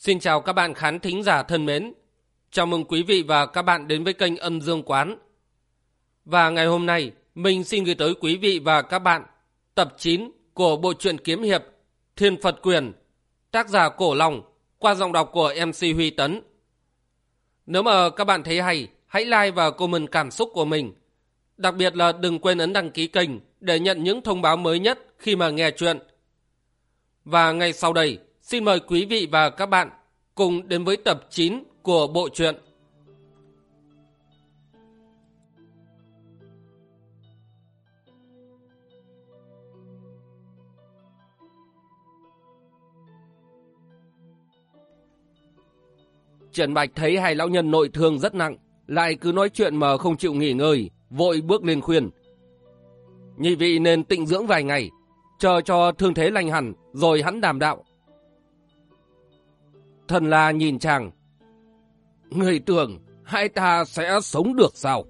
Xin chào các bạn khán thính giả thân mến. Chào mừng quý vị và các bạn đến với kênh Âm Dương Quán. Và ngày hôm nay, mình xin gửi tới quý vị và các bạn tập 9 của bộ truyện kiếm hiệp Thiên Phật Quyền, tác giả Cổ Long, qua giọng đọc của MC Huy Tấn. Nếu mà các bạn thấy hay, hãy like và comment cảm xúc của mình. Đặc biệt là đừng quên ấn đăng ký kênh để nhận những thông báo mới nhất khi mà nghe chuyện. Và ngay sau đây, xin mời quý vị và các bạn cùng đến với tập 9 của bộ truyện. Trần Bạch thấy hai lão nhân nội thương rất nặng, lại cứ nói chuyện mà không chịu nghỉ ngơi, vội bước lên khuyên. Nhị vị nên tịnh dưỡng vài ngày, chờ cho thương thế lành hẳn, rồi hắn đàm đạo. Thần la nhìn chàng. Người tưởng hai ta sẽ sống được sao?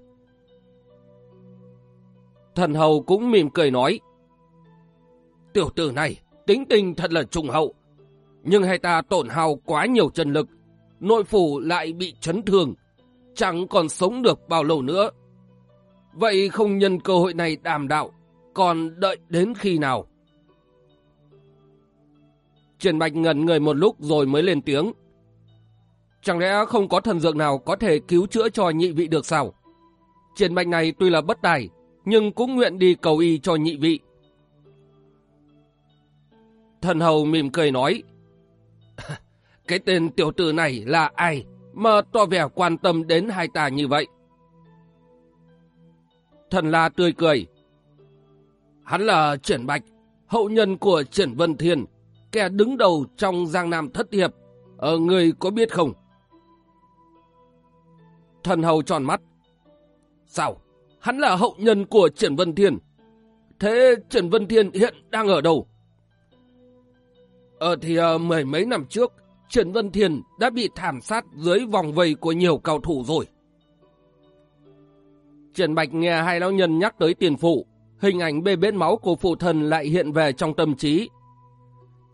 Thần hầu cũng mỉm cười nói. Tiểu tử này, tính tình thật là trùng hậu. Nhưng hai ta tổn hao quá nhiều chân lực, nội phủ lại bị chấn thương, chẳng còn sống được bao lâu nữa. Vậy không nhân cơ hội này đàm đạo, còn đợi đến khi nào? Triển Bạch ngẩn người một lúc rồi mới lên tiếng. Chẳng lẽ không có thần dược nào có thể cứu chữa cho nhị vị được sao? Triển Bạch này tuy là bất tài, nhưng cũng nguyện đi cầu y cho nhị vị. Thần hầu mỉm cười nói, Cái tên tiểu tử này là ai mà tỏ vẻ quan tâm đến hai ta như vậy? Thần la tươi cười, Hắn là Triển Bạch, hậu nhân của Triển Vân Thiên, kẻ đứng đầu trong Giang Nam Thất Hiệp. ở người có biết không? Thần hầu tròn mắt. Sao? Hắn là hậu nhân của Triển Vân Thiên. Thế Triển Vân Thiên hiện đang ở đâu? Ờ thì uh, mười mấy năm trước, Triển Vân Thiên đã bị thảm sát dưới vòng vây của nhiều cao thủ rồi. Triển Bạch nghe hai lão nhân nhắc tới tiền phụ, hình ảnh bê bết máu của phụ thần lại hiện về trong tâm trí.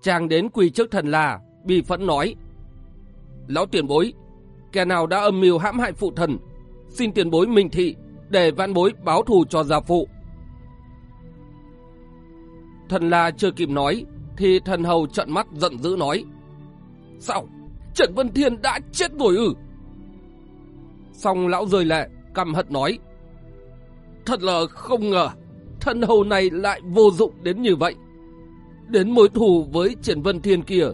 Chàng đến quỳ trước thần là, bi phẫn nói. Lão tiền bối, kẻ nào đã âm mưu hãm hại phụ thần, xin tiền bối minh thị để vãn bối báo thù cho gia phụ. Thần la chưa kịp nói, thì thần hầu trợn mắt giận dữ nói. Sao? Trần Vân Thiên đã chết rồi ư? Xong lão rơi lệ, căm hận nói. Thật là không ngờ, thần hầu này lại vô dụng đến như vậy. Đến mối thù với Triển Vân Thiên kia,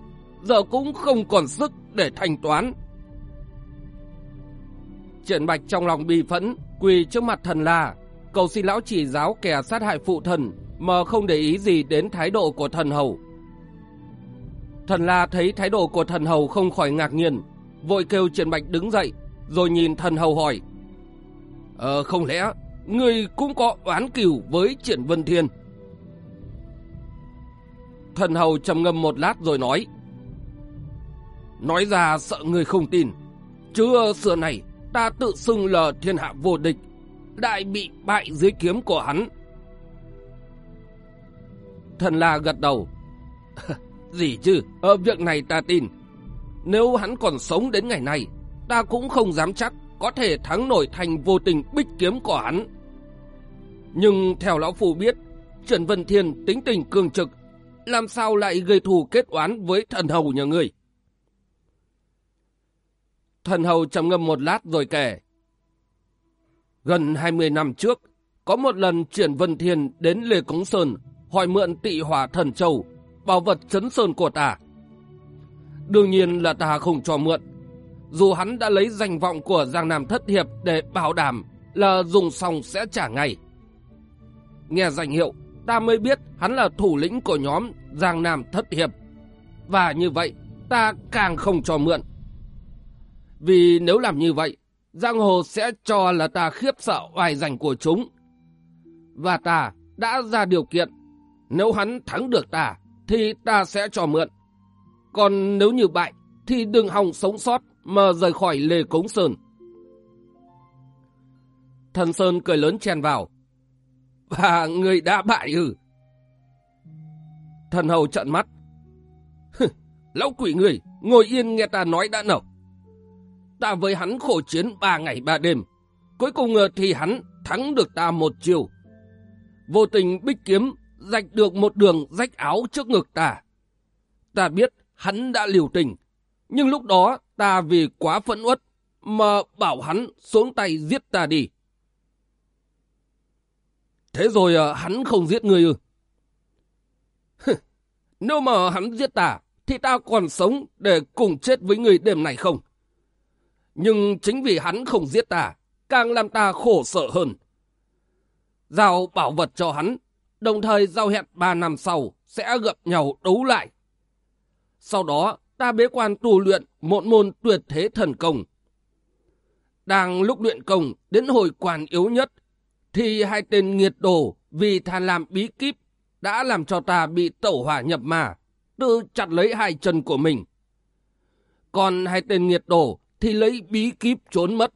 giờ cũng không còn sức để thanh toán. Triển Bạch trong lòng bi phẫn, quỳ trước mặt thần la, cầu xin lão chỉ giáo kẻ sát hại phụ thần, mà không để ý gì đến thái độ của thần hầu. Thần la thấy thái độ của thần hầu không khỏi ngạc nhiên, vội kêu Triển Bạch đứng dậy, rồi nhìn thần hầu hỏi. Ờ, không lẽ người cũng có oán cửu với Triển Vân Thiên? Thần hầu trầm ngâm một lát rồi nói. Nói ra sợ người không tin, chứ xưa này ta tự xưng là thiên hạ vô địch, đại bị bại dưới kiếm của hắn. Thần la gật đầu. Gì chứ, ở việc này ta tin. Nếu hắn còn sống đến ngày này, ta cũng không dám chắc có thể thắng nổi thành vô tình bích kiếm của hắn. Nhưng theo lão phù biết, Trần Vân Thiên tính tình cường trực, làm sao lại gây thù kết oán với thần hầu nhà người? Thần hầu trầm ngâm một lát rồi kể. Gần 20 năm trước, có một lần triển Vân Thiên đến Lê Cống Sơn hỏi mượn tị hỏa thần châu, bảo vật chấn sơn của ta. Đương nhiên là ta không cho mượn. Dù hắn đã lấy danh vọng của Giang Nam Thất Hiệp để bảo đảm là dùng xong sẽ trả ngay. Nghe danh hiệu, ta mới biết hắn là thủ lĩnh của nhóm Giang Nam Thất Hiệp. Và như vậy, ta càng không cho mượn. Vì nếu làm như vậy, Giang Hồ sẽ cho là ta khiếp sợ oai danh của chúng. Và ta đã ra điều kiện, nếu hắn thắng được ta, thì ta sẽ cho mượn. Còn nếu như bại, thì đừng hòng sống sót mà rời khỏi Lê Cống Sơn. Thần Sơn cười lớn chen vào. Và người đã bại ư? Thần Hầu trợn mắt. Lão quỷ người, ngồi yên nghe ta nói đã nở. Ta với hắn khổ chiến ba ngày ba đêm. Cuối cùng ờ, thì hắn thắng được ta một chiều. Vô tình bích kiếm rạch được một đường rách áo trước ngực ta. Ta biết hắn đã liều tình, nhưng lúc đó ta vì quá phẫn uất mà bảo hắn xuống tay giết ta đi. Thế rồi à, hắn không giết người ư? Nếu mà hắn giết ta, thì ta còn sống để cùng chết với người đêm này không? Nhưng chính vì hắn không giết ta, càng làm ta khổ sở hơn. Giao bảo vật cho hắn, đồng thời giao hẹn ba năm sau sẽ gặp nhau đấu lại. Sau đó, ta bế quan tu luyện một môn tuyệt thế thần công. Đang lúc luyện công đến hồi quan yếu nhất, thì hai tên nghiệt đồ vì tham làm bí kíp đã làm cho ta bị tẩu hỏa nhập mà, tự chặt lấy hai chân của mình. Còn hai tên nghiệt đồ thì lấy bí kíp trốn mất.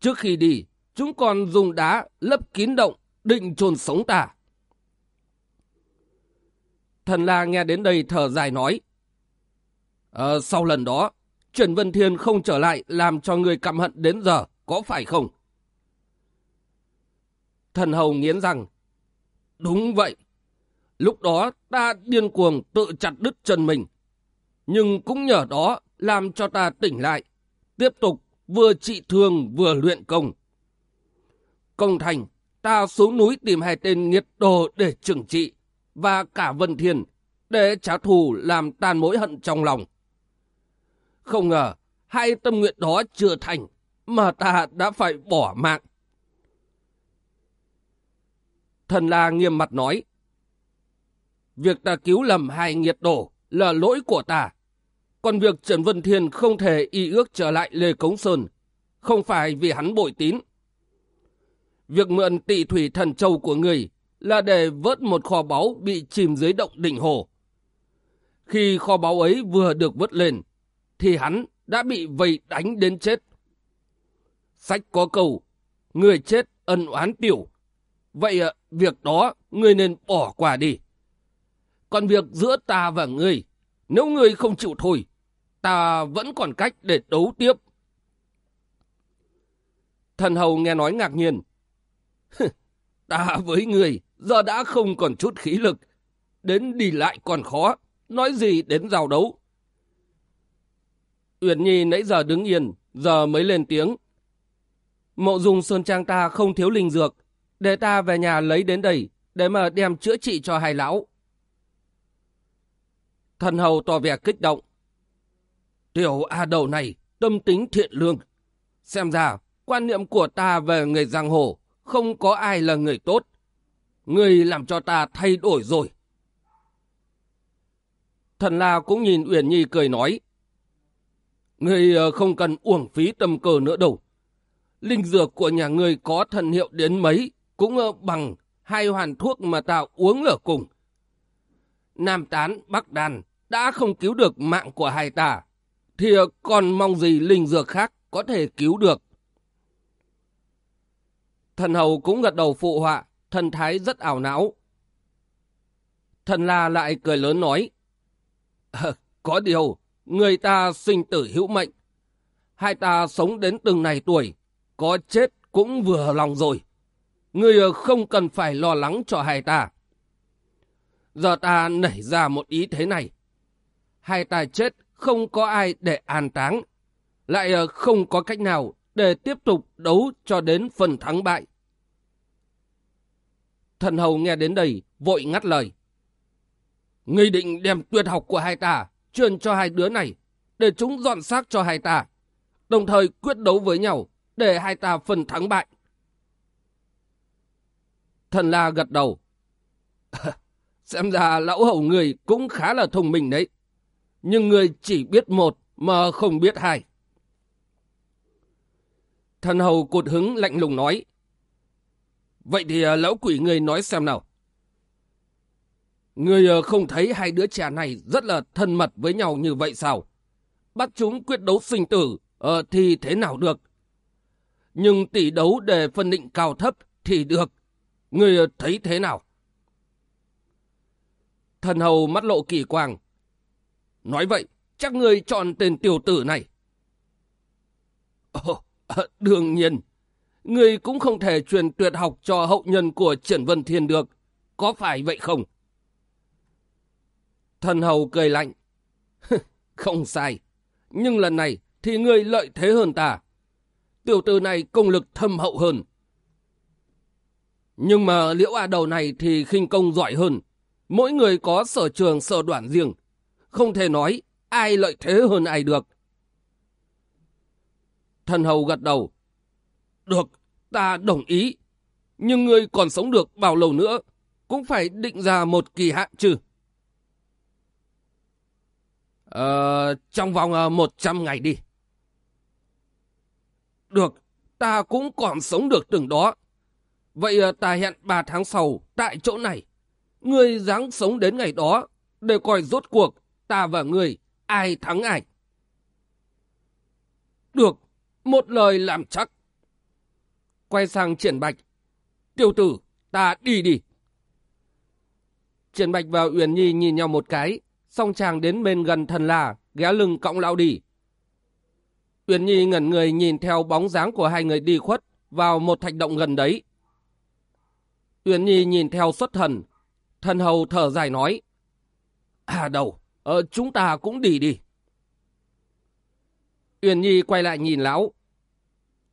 Trước khi đi, chúng còn dùng đá lấp kín động, định chôn sống ta. Thần La nghe đến đây thở dài nói. Ờ, sau lần đó, Trần Vân Thiên không trở lại làm cho người căm hận đến giờ, có phải không? Thần Hầu nghiến rằng, đúng vậy. Lúc đó ta điên cuồng tự chặt đứt chân mình. Nhưng cũng nhờ đó làm cho ta tỉnh lại, tiếp tục vừa trị thương vừa luyện công. Công thành, ta xuống núi tìm hai tên nghiệt đồ để trừng trị, và cả Vân Thiên để trả thù làm tan mối hận trong lòng. Không ngờ, hai tâm nguyện đó chưa thành, mà ta đã phải bỏ mạng. Thần La nghiêm mặt nói, Việc ta cứu lầm hai nghiệt đổ là lỗi của ta. Còn việc Trần Vân Thiên không thể y ước trở lại Lê Cống Sơn, không phải vì hắn bội tín. Việc mượn tị thủy thần châu của người là để vớt một kho báu bị chìm dưới động đỉnh hồ. Khi kho báu ấy vừa được vớt lên, thì hắn đã bị vây đánh đến chết. Sách có câu, người chết ân oán tiểu. Vậy ờ, việc đó người nên bỏ qua đi. Còn việc giữa ta và ngươi, nếu ngươi không chịu thôi, ta vẫn còn cách để đấu tiếp. Thần hầu nghe nói ngạc nhiên. ta với ngươi giờ đã không còn chút khí lực. Đến đi lại còn khó, nói gì đến giao đấu. Uyển Nhi nãy giờ đứng yên, giờ mới lên tiếng. Mộ dùng Sơn Trang ta không thiếu linh dược, để ta về nhà lấy đến đây, để mà đem chữa trị cho hai lão. Thần hầu tỏ vẻ kích động. Tiểu A đầu này, tâm tính thiện lương. Xem ra, quan niệm của ta về người giang hồ, không có ai là người tốt. Người làm cho ta thay đổi rồi. Thần La cũng nhìn Uyển Nhi cười nói. Người ờ, không cần uổng phí tâm cơ nữa đâu. Linh dược của nhà người có thần hiệu đến mấy, cũng ờ, bằng hai hoàn thuốc mà ta uống ở cùng. Nam Tán, Bắc Đàn đã không cứu được mạng của hai ta, thì ờ, còn mong gì linh dược khác có thể cứu được. Thần hầu cũng gật đầu phụ họa, thần thái rất ảo não. Thần la lại cười lớn nói, có điều, người ta sinh tử hữu mệnh. Hai ta sống đến từng này tuổi, có chết cũng vừa lòng rồi ngươi ờ, không cần phải lo lắng cho hai ta. Giờ ta nảy ra một ý thế này. Hai ta chết không có ai để an táng. Lại ờ, không có cách nào để tiếp tục đấu cho đến phần thắng bại. Thần hầu nghe đến đây, vội ngắt lời. Ngươi định đem tuyệt học của hai ta, truyền cho hai đứa này, để chúng dọn xác cho hai ta, đồng thời quyết đấu với nhau, để hai ta phần thắng bại. Thần la gật đầu. Xem ra lão hầu người cũng khá là thông minh đấy. Nhưng người chỉ biết một mà không biết hai. Thần hầu cột hứng lạnh lùng nói. Vậy thì à, lão quỷ người nói xem nào. Người à, không thấy hai đứa trẻ này rất là thân mật với nhau như vậy sao? Bắt chúng quyết đấu sinh tử ờ, thì thế nào được? Nhưng tỷ đấu để phân định cao thấp thì được. Người ờ, thấy thế nào? Thần hầu mắt lộ kỳ quang. Nói vậy, chắc người chọn tên tiểu tử này. Ồ, ờ, đương nhiên. Người cũng không thể truyền tuyệt học cho hậu nhân của Triển Vân Thiên được. Có phải vậy không? Thần hầu cười lạnh. không sai. Nhưng lần này thì người lợi thế hơn ta. Tiểu tử này công lực thâm hậu hơn. Nhưng mà liễu A đầu này thì khinh công giỏi hơn. Mỗi người có sở trường sở đoạn riêng. Không thể nói ai lợi thế hơn ai được. Thần hầu gật đầu. Được, ta đồng ý. Nhưng ngươi còn sống được bao lâu nữa, cũng phải định ra một kỳ hạn chứ. Ờ, trong vòng ờ, 100 ngày đi. Được, ta cũng còn sống được từng đó. Vậy ờ, ta hẹn 3 tháng sau tại chỗ này. Ngươi dáng sống đến ngày đó để coi rốt cuộc ta và ngươi ai thắng ai. Được, một lời làm chắc. Quay sang triển bạch. Tiểu tử, ta đi đi. Triển bạch và Uyển Nhi nhìn nhau một cái, song chàng đến bên gần thần là, ghé lưng cõng lão đi. Uyển Nhi ngẩn người nhìn theo bóng dáng của hai người đi khuất vào một thạch động gần đấy. Uyển Nhi nhìn theo xuất thần, thần hầu thở dài nói. À đầu, ờ, chúng ta cũng đi đi. Uyển Nhi quay lại nhìn lão.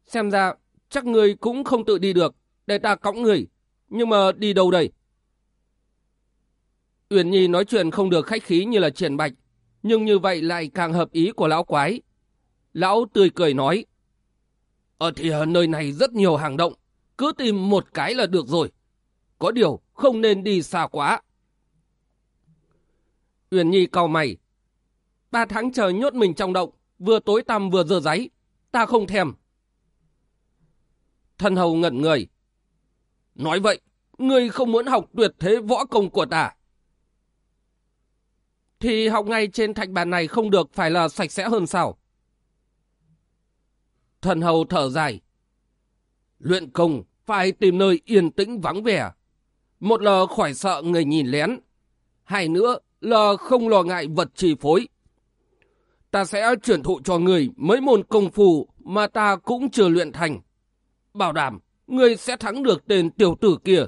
Xem ra chắc người cũng không tự đi được, để ta cõng người. Nhưng mà đi đâu đây? Uyển Nhi nói chuyện không được khách khí như là triển bạch, nhưng như vậy lại càng hợp ý của lão quái. Lão tươi cười nói, Ở thì ở nơi này rất nhiều hàng động, cứ tìm một cái là được rồi. Có điều không nên đi xa quá. Uyển Nhi cau mày. Ba tháng trời nhốt mình trong động, vừa tối tăm vừa dơ giấy. Ta không thèm. Thân hầu ngẩn người. Nói vậy, ngươi không muốn học tuyệt thế võ công của ta. Thì học ngay trên thạch bàn này không được phải là sạch sẽ hơn sao? Thần hầu thở dài. Luyện công phải tìm nơi yên tĩnh vắng vẻ. Một là khỏi sợ người nhìn lén. Hai nữa là không lo ngại vật chi phối. Ta sẽ chuyển thụ cho người mấy môn công phu mà ta cũng chưa luyện thành. Bảo đảm, người sẽ thắng được tên tiểu tử kia.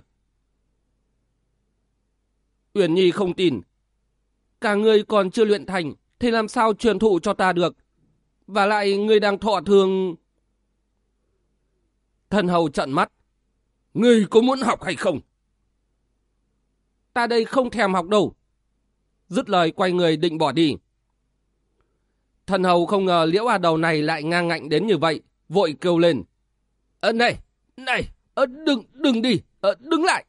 Uyển Nhi không tin. Cả người còn chưa luyện thành, thì làm sao truyền thụ cho ta được? Và lại người đang thọ thường... Thần hầu trận mắt. Người có muốn học hay không? Ta đây không thèm học đâu. Dứt lời quay người định bỏ đi. Thần hầu không ngờ liễu à đầu này lại ngang ngạnh đến như vậy, vội kêu lên. Ơ này, này, ơ đừng, đừng đi, ơ đứng lại.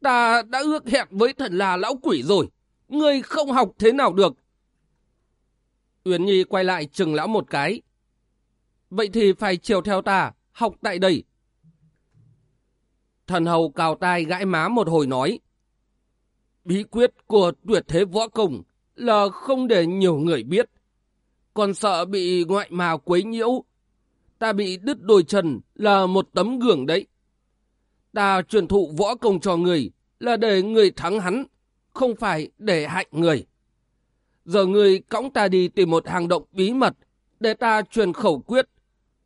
Ta đã ước hẹn với thần là lão quỷ rồi, ngươi không học thế nào được. Uyển Nhi quay lại chừng lão một cái. Vậy thì phải chiều theo ta, học tại đây. Thần hầu cào tai gãi má một hồi nói. Bí quyết của tuyệt thế võ công là không để nhiều người biết. Còn sợ bị ngoại mà quấy nhiễu. Ta bị đứt đôi chân là một tấm gương đấy. Ta truyền thụ võ công cho người là để người thắng hắn, không phải để hại người. Giờ người cõng ta đi tìm một hang động bí mật để ta truyền khẩu quyết.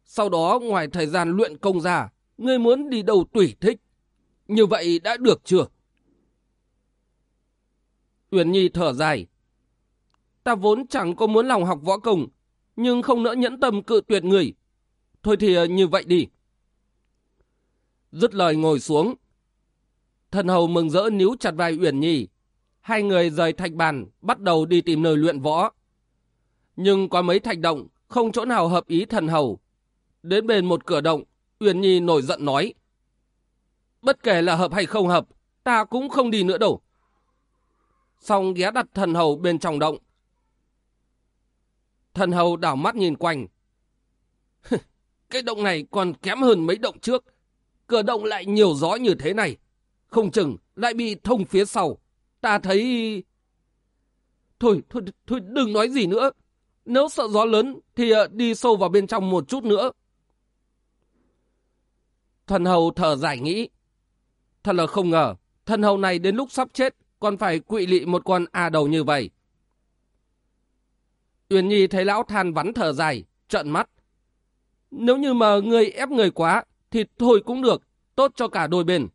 Sau đó ngoài thời gian luyện công ra, người muốn đi đâu tùy thích. Như vậy đã được chưa? Uyển Nhi thở dài. Ta vốn chẳng có muốn lòng học võ công, nhưng không nỡ nhẫn tâm cự tuyệt người. Thôi thì ờ, như vậy đi. Dứt lời ngồi xuống. Thần hầu mừng rỡ níu chặt vai Uyển Nhi. Hai người rời thạch bàn, bắt đầu đi tìm nơi luyện võ. Nhưng có mấy thạch động, không chỗ nào hợp ý thần hầu. Đến bên một cửa động, Uyển Nhi nổi giận nói. Bất kể là hợp hay không hợp, ta cũng không đi nữa đâu xong ghé đặt thần hầu bên trong động. Thần hầu đảo mắt nhìn quanh. Cái động này còn kém hơn mấy động trước. Cửa động lại nhiều gió như thế này. Không chừng lại bị thông phía sau. Ta thấy... Thôi, thôi, thôi đừng nói gì nữa. Nếu sợ gió lớn thì ờ, đi sâu vào bên trong một chút nữa. Thần hầu thở dài nghĩ. Thật là không ngờ, thần hầu này đến lúc sắp chết còn phải quỵ lị một con A đầu như vậy. Uyển Nhi thấy lão than vắn thở dài, trợn mắt. Nếu như mà người ép người quá, thì thôi cũng được, tốt cho cả đôi bên.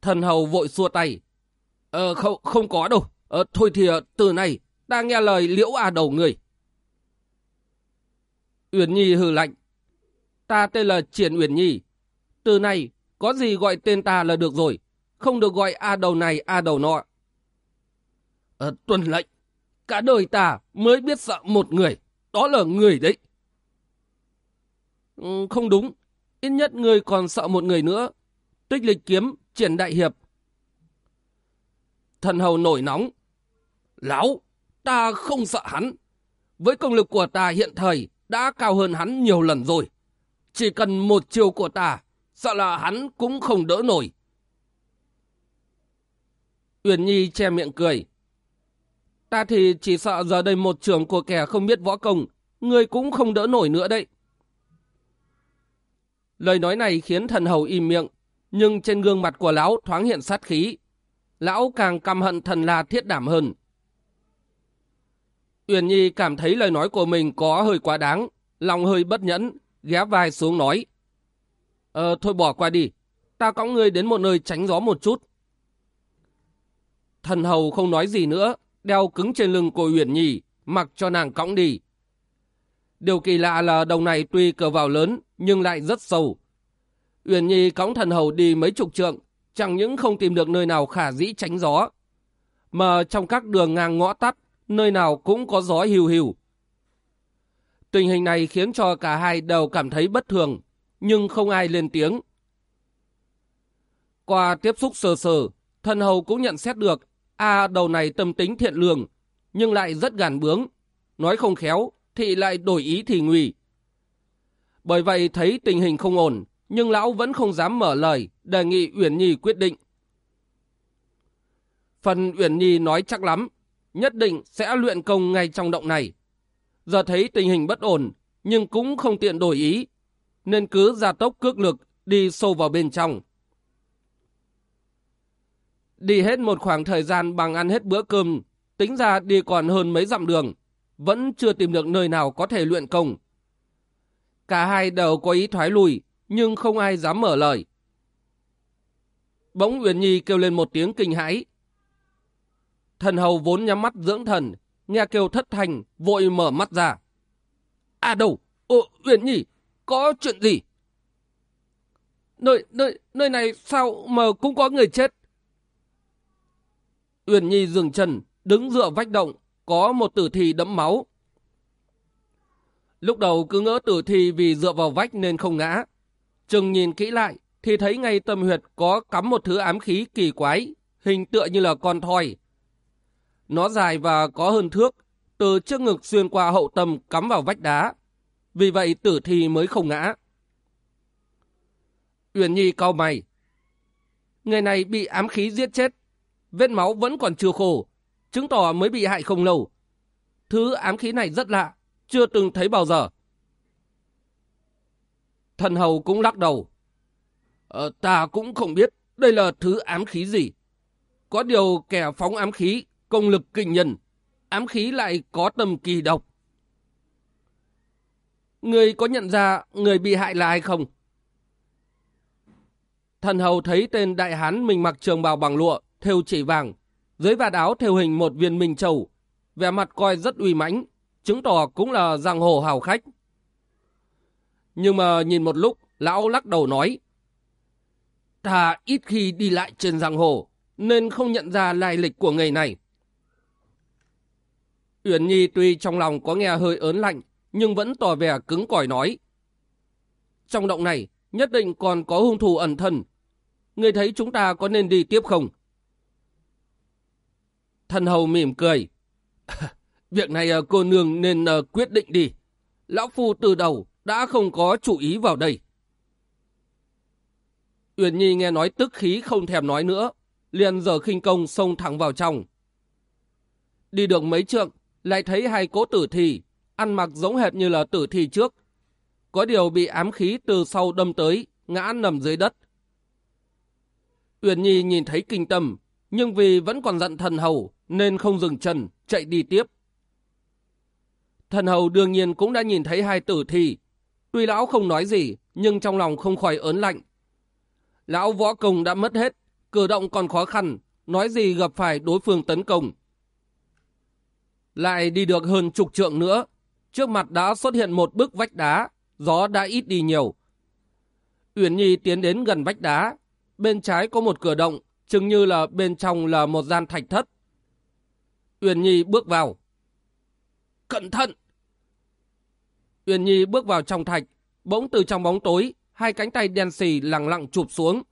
Thần hầu vội xua tay. Ờ, không, không có đâu. Ờ, thôi thì ờ, từ này, ta nghe lời liễu à đầu người. Uyển Nhi hừ lạnh. Ta tên là Triển Uyển Nhi. Từ này, có gì gọi tên ta là được rồi. Không được gọi A đầu này A đầu nọ. Ờ, tuần lệnh. Cả đời ta mới biết sợ một người. Đó là người đấy. Ừ, không đúng. Ít nhất người còn sợ một người nữa. Tích lịch kiếm, triển đại hiệp. Thần hầu nổi nóng. Lão, ta không sợ hắn. Với công lực của ta hiện thời đã cao hơn hắn nhiều lần rồi. Chỉ cần một chiều của ta, sợ là hắn cũng không đỡ nổi. Uyển Nhi che miệng cười. Ta thì chỉ sợ giờ đây một trường của kẻ không biết võ công, người cũng không đỡ nổi nữa đấy. Lời nói này khiến thần hầu im miệng, nhưng trên gương mặt của lão thoáng hiện sát khí. Lão càng căm hận thần la thiết đảm hơn. Uyển Nhi cảm thấy lời nói của mình có hơi quá đáng, lòng hơi bất nhẫn, ghé vai xuống nói. Ờ, thôi bỏ qua đi, ta cõng ngươi đến một nơi tránh gió một chút. Thần hầu không nói gì nữa, đeo cứng trên lưng cô Uyển Nhi, mặc cho nàng cõng đi. Điều kỳ lạ là đồng này tuy cờ vào lớn, nhưng lại rất sâu. Uyển Nhi cõng thần hầu đi mấy chục trượng, chẳng những không tìm được nơi nào khả dĩ tránh gió, mà trong các đường ngang ngõ tắt, nơi nào cũng có gió hiu hiu. Tình hình này khiến cho cả hai đều cảm thấy bất thường, nhưng không ai lên tiếng. Qua tiếp xúc sờ sờ, thần hầu cũng nhận xét được A đầu này tâm tính thiện lương, nhưng lại rất gàn bướng. Nói không khéo thì lại đổi ý thì nguy. Bởi vậy thấy tình hình không ổn, nhưng lão vẫn không dám mở lời, đề nghị Uyển Nhi quyết định. Phần Uyển Nhi nói chắc lắm, nhất định sẽ luyện công ngay trong động này. Giờ thấy tình hình bất ổn, nhưng cũng không tiện đổi ý, nên cứ gia tốc cước lực đi sâu vào bên trong. Đi hết một khoảng thời gian bằng ăn hết bữa cơm, tính ra đi còn hơn mấy dặm đường, vẫn chưa tìm được nơi nào có thể luyện công. Cả hai đều có ý thoái lùi, nhưng không ai dám mở lời. Bỗng Uyển Nhi kêu lên một tiếng kinh hãi. Thần hầu vốn nhắm mắt dưỡng thần, nghe kêu thất thành, vội mở mắt ra. À đâu, Ồ, Uyển Nhi, có chuyện gì? Nơi, nơi, nơi này sao mà cũng có người chết? Uyển Nhi dừng chân, đứng dựa vách động, có một tử thi đẫm máu. Lúc đầu cứ ngỡ tử thi vì dựa vào vách nên không ngã. Chừng nhìn kỹ lại, thì thấy ngay tâm huyệt có cắm một thứ ám khí kỳ quái, hình tựa như là con thoi. Nó dài và có hơn thước, từ trước ngực xuyên qua hậu tâm cắm vào vách đá. Vì vậy tử thi mới không ngã. Uyển Nhi cau mày. Người này bị ám khí giết chết. Vết máu vẫn còn chưa khô, chứng tỏ mới bị hại không lâu. Thứ ám khí này rất lạ, chưa từng thấy bao giờ. Thần hầu cũng lắc đầu. Ờ, ta cũng không biết đây là thứ ám khí gì. Có điều kẻ phóng ám khí, công lực kinh nhân, ám khí lại có tầm kỳ độc. Người có nhận ra người bị hại là ai không? Thần hầu thấy tên đại hán mình mặc trường bào bằng lụa, thêu chỉ vàng, dưới vạt áo thêu hình một viên minh châu, vẻ mặt coi rất uy mãnh, chứng tỏ cũng là giang hồ hào khách. Nhưng mà nhìn một lúc, lão lắc đầu nói, Ta ít khi đi lại trên giang hồ, nên không nhận ra lai lịch của người này. Uyển Nhi tuy trong lòng có nghe hơi ớn lạnh, nhưng vẫn tỏ vẻ cứng cỏi nói. Trong động này, nhất định còn có hung thủ ẩn thân. Người thấy chúng ta có nên đi tiếp không? Thần hầu mỉm cười. Việc này ờ, cô nương nên ờ, quyết định đi. Lão Phu từ đầu đã không có chủ ý vào đây. Uyển Nhi nghe nói tức khí không thèm nói nữa, liền giờ khinh công xông thẳng vào trong. Đi được mấy trượng, lại thấy hai cố tử thi, ăn mặc giống hệt như là tử thi trước. Có điều bị ám khí từ sau đâm tới, ngã nằm dưới đất. Uyển Nhi nhìn thấy kinh tâm, nhưng vì vẫn còn giận thần hầu, nên không dừng chân, chạy đi tiếp. Thần hầu đương nhiên cũng đã nhìn thấy hai tử thi. Tuy lão không nói gì, nhưng trong lòng không khỏi ớn lạnh. Lão võ công đã mất hết, cử động còn khó khăn, nói gì gặp phải đối phương tấn công. Lại đi được hơn chục trượng nữa, trước mặt đã xuất hiện một bức vách đá, gió đã ít đi nhiều. Uyển Nhi tiến đến gần vách đá, bên trái có một cửa động, chừng như là bên trong là một gian thạch thất. Uyển Nhi bước vào. Cẩn thận! Uyển Nhi bước vào trong thạch, bỗng từ trong bóng tối, hai cánh tay đen xì lặng lặng chụp xuống.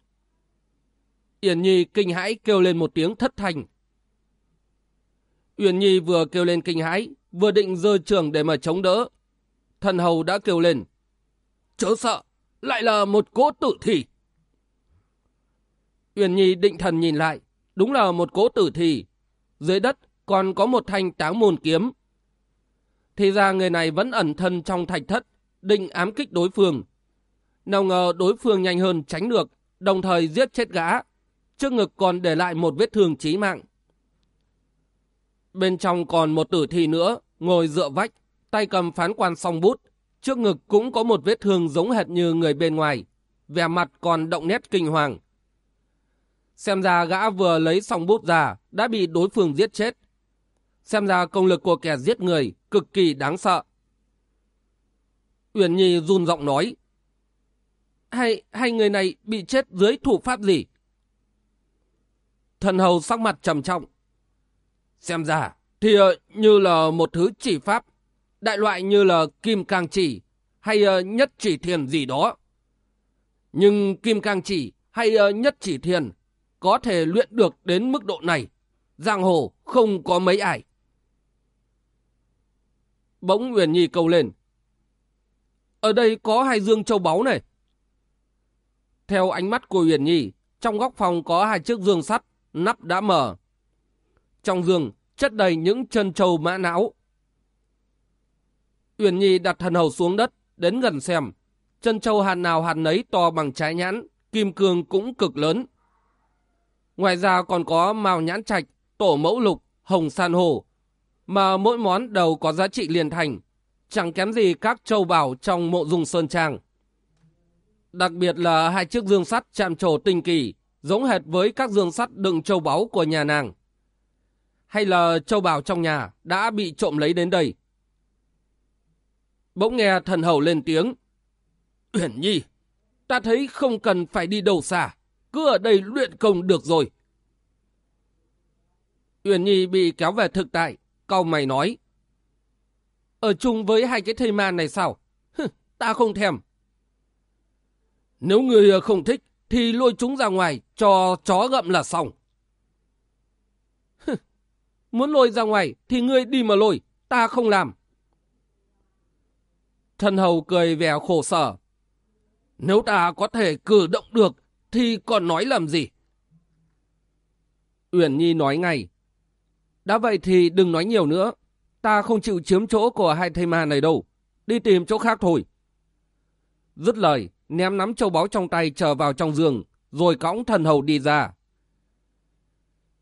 Uyển Nhi kinh hãi kêu lên một tiếng thất thanh. Uyển Nhi vừa kêu lên kinh hãi, vừa định rơi trường để mà chống đỡ. Thần hầu đã kêu lên. Chớ sợ, lại là một cỗ tử thi. Uyển Nhi định thần nhìn lại, đúng là một cỗ tử thi. Dưới đất còn có một thanh táng môn kiếm. Thì ra người này vẫn ẩn thân trong thạch thất, định ám kích đối phương. Nào ngờ đối phương nhanh hơn tránh được, đồng thời giết chết gã. Trước ngực còn để lại một vết thương chí mạng. Bên trong còn một tử thi nữa, ngồi dựa vách, tay cầm phán quan song bút. Trước ngực cũng có một vết thương giống hệt như người bên ngoài. Vẻ mặt còn động nét kinh hoàng. Xem ra gã vừa lấy song bút ra, đã bị đối phương giết chết. Xem ra công lực của kẻ giết người cực kỳ đáng sợ. Uyển Nhi run giọng nói. Hay, hay người này bị chết dưới thủ pháp gì? Thần hầu sắc mặt trầm trọng. Xem ra, thì ờ, như là một thứ chỉ pháp, đại loại như là kim cang chỉ hay ờ, nhất chỉ thiền gì đó. Nhưng kim cang chỉ hay ờ, nhất chỉ thiền có thể luyện được đến mức độ này. Giang hồ không có mấy ai. Bỗng Uyển Nhi cầu lên. Ở đây có hai dương châu báu này. Theo ánh mắt của Uyển Nhi, trong góc phòng có hai chiếc dương sắt, nắp đã mở. Trong giường chất đầy những chân châu mã não. Uyển Nhi đặt thần hầu xuống đất, đến gần xem. Chân châu hạt nào hạt nấy to bằng trái nhãn, kim cương cũng cực lớn. Ngoài ra còn có màu nhãn trạch, tổ mẫu lục, hồng san hổ, mà mỗi món đều có giá trị liền thành, chẳng kém gì các châu bảo trong mộ dung sơn trang. Đặc biệt là hai chiếc dương sắt chạm trổ tinh kỳ, giống hệt với các dương sắt đựng châu báu của nhà nàng. Hay là châu bảo trong nhà đã bị trộm lấy đến đây? Bỗng nghe thần hầu lên tiếng. Uyển Nhi, ta thấy không cần phải đi đâu xa, cứ ở đây luyện công được rồi. Uyển Nhi bị kéo về thực tại, Câu mày nói. Ở chung với hai cái thây ma này sao? Hừ, ta không thèm. Nếu người ờ, không thích, thì lôi chúng ra ngoài cho chó gậm là xong. Hừ, muốn lôi ra ngoài thì ngươi đi mà lôi, ta không làm. Thần hầu cười vẻ khổ sở. Nếu ta có thể cử động được thì còn nói làm gì? Uyển Nhi nói ngay. Đã vậy thì đừng nói nhiều nữa. Ta không chịu chiếm chỗ của hai thầy ma này đâu. Đi tìm chỗ khác thôi. Dứt lời, ném nắm châu báu trong tay trở vào trong giường, rồi cõng thần hầu đi ra.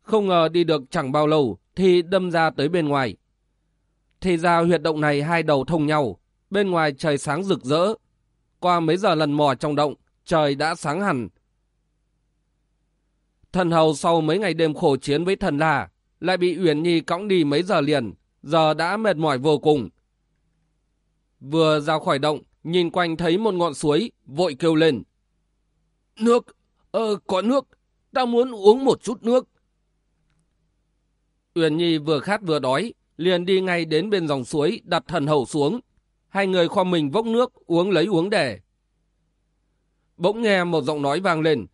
Không ngờ đi được chẳng bao lâu thì đâm ra tới bên ngoài. Thì ra huyệt động này hai đầu thông nhau, bên ngoài trời sáng rực rỡ. Qua mấy giờ lần mò trong động, trời đã sáng hẳn. Thần hầu sau mấy ngày đêm khổ chiến với thần là lại bị Uyển Nhi cõng đi mấy giờ liền, giờ đã mệt mỏi vô cùng. Vừa ra khỏi động, nhìn quanh thấy một ngọn suối, vội kêu lên. Nước, ờ, có nước, ta muốn uống một chút nước. Uyển Nhi vừa khát vừa đói, liền đi ngay đến bên dòng suối, đặt thần hầu xuống. Hai người khoa mình vốc nước, uống lấy uống để. Bỗng nghe một giọng nói vang lên.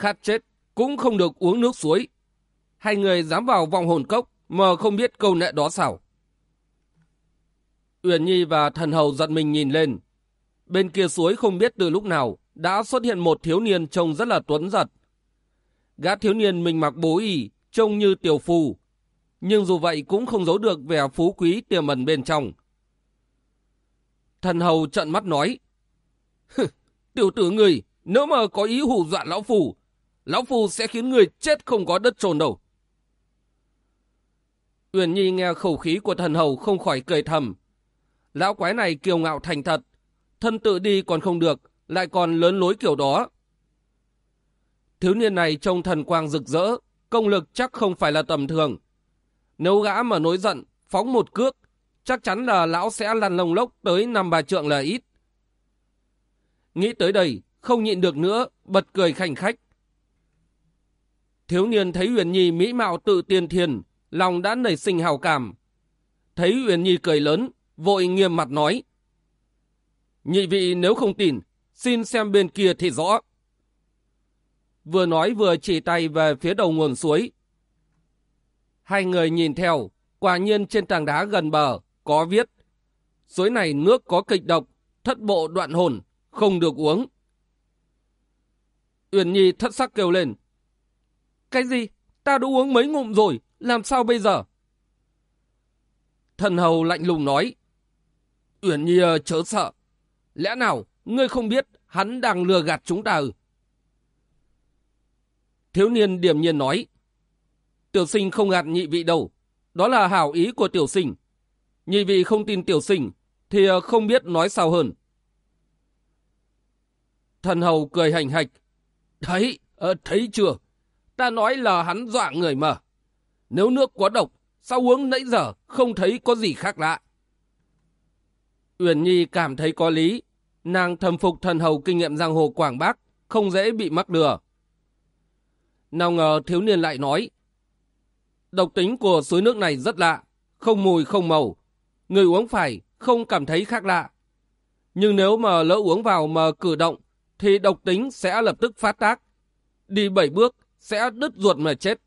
Khát chết, cũng không được uống nước suối, hai người dám vào vòng hồn cốc mà không biết câu nệ đó sao. Uyển Nhi và thần hầu giật mình nhìn lên. Bên kia suối không biết từ lúc nào đã xuất hiện một thiếu niên trông rất là tuấn giật. Gã thiếu niên mình mặc bố y, trông như tiểu phù. Nhưng dù vậy cũng không giấu được vẻ phú quý tiềm ẩn bên trong. Thần hầu trận mắt nói. Tiểu tử người, nếu mà có ý hù dọa lão phù, lão phù sẽ khiến người chết không có đất trồn đâu. Uyển Nhi nghe khẩu khí của thần hầu không khỏi cười thầm. Lão quái này kiêu ngạo thành thật, thân tự đi còn không được, lại còn lớn lối kiểu đó. Thiếu niên này trông thần quang rực rỡ, công lực chắc không phải là tầm thường. Nếu gã mà nổi giận, phóng một cước, chắc chắn là lão sẽ lăn lồng lốc tới năm bà trượng là ít. Nghĩ tới đây, không nhịn được nữa, bật cười khảnh khách. Thiếu niên thấy Huyền Nhi mỹ mạo tự tiên thiền, lòng đã nảy sinh hào cảm. Thấy Huyền Nhi cười lớn, vội nghiêm mặt nói. Nhị vị nếu không tin, xin xem bên kia thì rõ. Vừa nói vừa chỉ tay về phía đầu nguồn suối. Hai người nhìn theo, quả nhiên trên tảng đá gần bờ, có viết. Suối này nước có kịch độc, thất bộ đoạn hồn, không được uống. Uyển Nhi thất sắc kêu lên. Cái gì? Ta đã uống mấy ngụm rồi, làm sao bây giờ? Thần hầu lạnh lùng nói. Uyển Nhi ờ, chớ sợ. Lẽ nào ngươi không biết hắn đang lừa gạt chúng ta ư? Thiếu niên điềm nhiên nói. Tiểu sinh không gạt nhị vị đâu. Đó là hảo ý của tiểu sinh. Nhị vị không tin tiểu sinh thì ờ, không biết nói sao hơn. Thần hầu cười hành hạch. Thấy, ờ, thấy chưa? Ta nói là hắn dọa người mà. Nếu nước quá độc, sao uống nãy giờ không thấy có gì khác lạ. Uyển Nhi cảm thấy có lý. Nàng thầm phục thần hầu kinh nghiệm giang hồ Quảng Bắc, không dễ bị mắc lừa. Nào ngờ thiếu niên lại nói. Độc tính của suối nước này rất lạ, không mùi không màu. Người uống phải, không cảm thấy khác lạ. Nhưng nếu mà lỡ uống vào mà cử động, thì độc tính sẽ lập tức phát tác. Đi bảy bước, sẽ đứt ruột mà chết.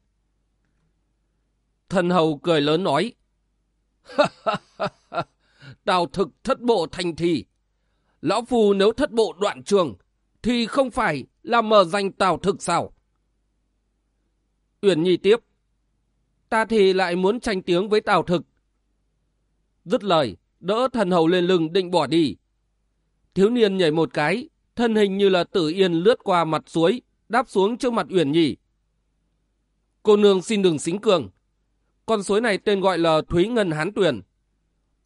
Thần hầu cười lớn nói. Tào thực thất bộ thành thì. Lão phù nếu thất bộ đoạn trường, thì không phải là mở danh tào thực sao? Uyển Nhi tiếp. Ta thì lại muốn tranh tiếng với tào thực. Dứt lời, đỡ thần hầu lên lưng định bỏ đi. Thiếu niên nhảy một cái, thân hình như là tử yên lướt qua mặt suối, đáp xuống trước mặt Uyển Nhi. Cô nương xin đừng xính cường. Con suối này tên gọi là Thúy Ngân Hán Tuyền.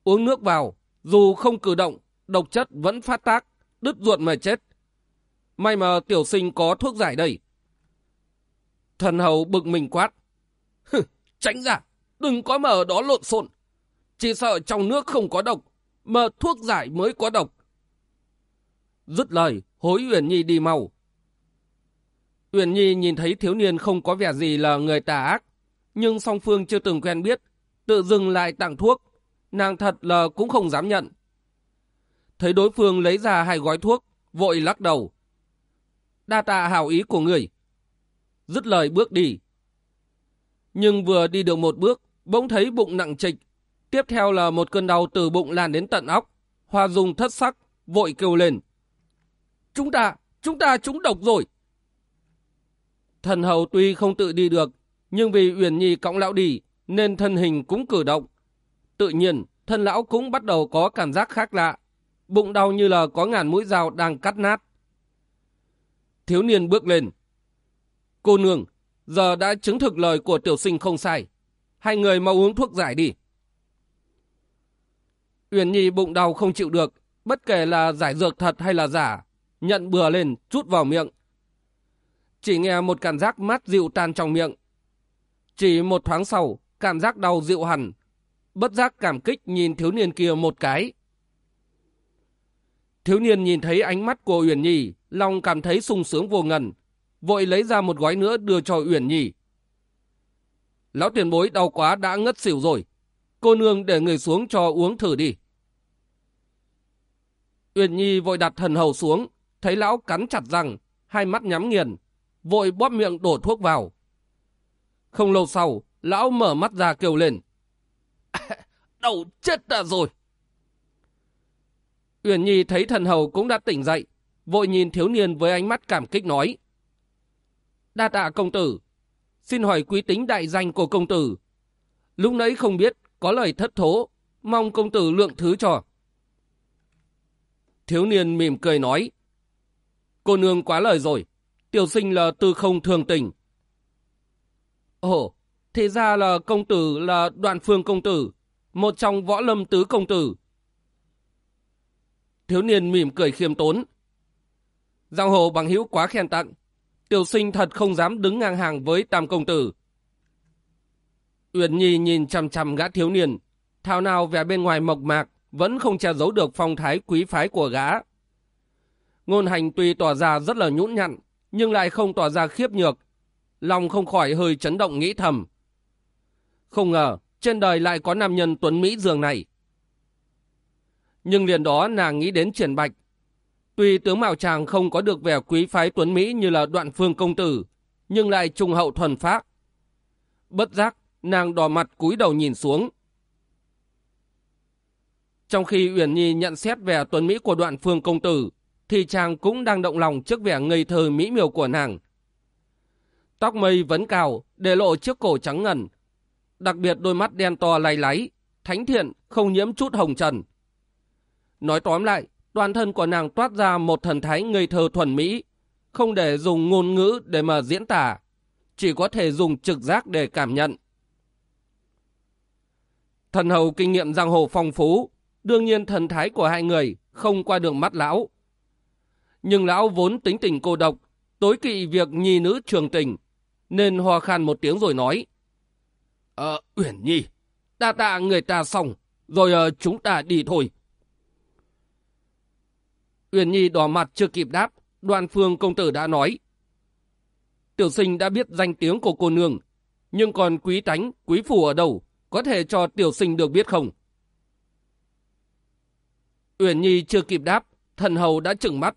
Uống nước vào, dù không cử động, độc chất vẫn phát tác, đứt ruột mà chết. May mà tiểu sinh có thuốc giải đây. Thần hầu bực mình quát. Tránh ra, đừng có mà ở đó lộn xộn. Chỉ sợ trong nước không có độc, mà thuốc giải mới có độc. Dứt lời, hối huyền Nhi đi mau. Uyển Nhi nhìn thấy thiếu niên không có vẻ gì là người tà ác, nhưng song phương chưa từng quen biết, tự dừng lại tặng thuốc, nàng thật là cũng không dám nhận. Thấy đối phương lấy ra hai gói thuốc, vội lắc đầu. Đa tạ hảo ý của người. Dứt lời bước đi. Nhưng vừa đi được một bước, bỗng thấy bụng nặng trịch. Tiếp theo là một cơn đau từ bụng lan đến tận óc. Hoa dung thất sắc, vội kêu lên. Chúng ta, chúng ta trúng độc rồi. Thần hầu tuy không tự đi được, nhưng vì Uyển Nhi cõng lão đi, nên thân hình cũng cử động. Tự nhiên, thân lão cũng bắt đầu có cảm giác khác lạ. Bụng đau như là có ngàn mũi dao đang cắt nát. Thiếu niên bước lên. Cô nương, giờ đã chứng thực lời của tiểu sinh không sai. Hai người mau uống thuốc giải đi. Uyển Nhi bụng đau không chịu được, bất kể là giải dược thật hay là giả, nhận bừa lên, chút vào miệng. Chỉ nghe một cảm giác mát dịu tan trong miệng. Chỉ một thoáng sau, cảm giác đau dịu hẳn. Bất giác cảm kích nhìn thiếu niên kia một cái. Thiếu niên nhìn thấy ánh mắt của Uyển Nhi, lòng cảm thấy sung sướng vô ngần. Vội lấy ra một gói nữa đưa cho Uyển Nhi. Lão tiền bối đau quá đã ngất xỉu rồi. Cô nương để người xuống cho uống thử đi. Uyển Nhi vội đặt thần hầu xuống, thấy lão cắn chặt răng, hai mắt nhắm nghiền, vội bóp miệng đổ thuốc vào. Không lâu sau, lão mở mắt ra kêu lên. Đầu chết ta rồi. Uyển Nhi thấy thần hầu cũng đã tỉnh dậy, vội nhìn thiếu niên với ánh mắt cảm kích nói. Đa tạ công tử, xin hỏi quý tính đại danh của công tử. Lúc nãy không biết, có lời thất thố, mong công tử lượng thứ cho. Thiếu niên mỉm cười nói. Cô nương quá lời rồi, tiểu sinh là tư không thường tình. Ồ, thế ra là công tử là đoạn phương công tử, một trong võ lâm tứ công tử. Thiếu niên mỉm cười khiêm tốn. Giang hồ bằng hữu quá khen tặng. Tiểu sinh thật không dám đứng ngang hàng với tam công tử. Uyển Nhi nhìn chằm chằm gã thiếu niên, thao nào vẻ bên ngoài mộc mạc, vẫn không che giấu được phong thái quý phái của gã. Ngôn hành tuy tỏ ra rất là nhũn nhặn, nhưng lại không tỏ ra khiếp nhược. Lòng không khỏi hơi chấn động nghĩ thầm. Không ngờ, trên đời lại có nam nhân tuấn Mỹ dường này. Nhưng liền đó nàng nghĩ đến triển bạch. Tuy tướng Mạo Tràng không có được vẻ quý phái tuấn Mỹ như là đoạn phương công tử, nhưng lại trung hậu thuần phác Bất giác, nàng đỏ mặt cúi đầu nhìn xuống. Trong khi Uyển Nhi nhận xét vẻ tuấn Mỹ của đoạn phương công tử, thì chàng cũng đang động lòng trước vẻ ngây thơ mỹ miều của nàng. Tóc mây vấn cao, để lộ chiếc cổ trắng ngần. Đặc biệt đôi mắt đen to lay láy, thánh thiện, không nhiễm chút hồng trần. Nói tóm lại, toàn thân của nàng toát ra một thần thái ngây thơ thuần mỹ, không để dùng ngôn ngữ để mà diễn tả, chỉ có thể dùng trực giác để cảm nhận. Thần hầu kinh nghiệm giang hồ phong phú, đương nhiên thần thái của hai người không qua đường mắt lão. Nhưng lão vốn tính tình cô độc, tối kỵ việc nhi nữ trường tình, nên hòa khan một tiếng rồi nói. Ờ, Uyển Nhi, đa tạ người ta xong, rồi uh, chúng ta đi thôi. Uyển Nhi đỏ mặt chưa kịp đáp, đoàn phương công tử đã nói. Tiểu sinh đã biết danh tiếng của cô nương, nhưng còn quý tánh, quý phủ ở đâu, có thể cho tiểu sinh được biết không? Uyển Nhi chưa kịp đáp, thần hầu đã trừng mắt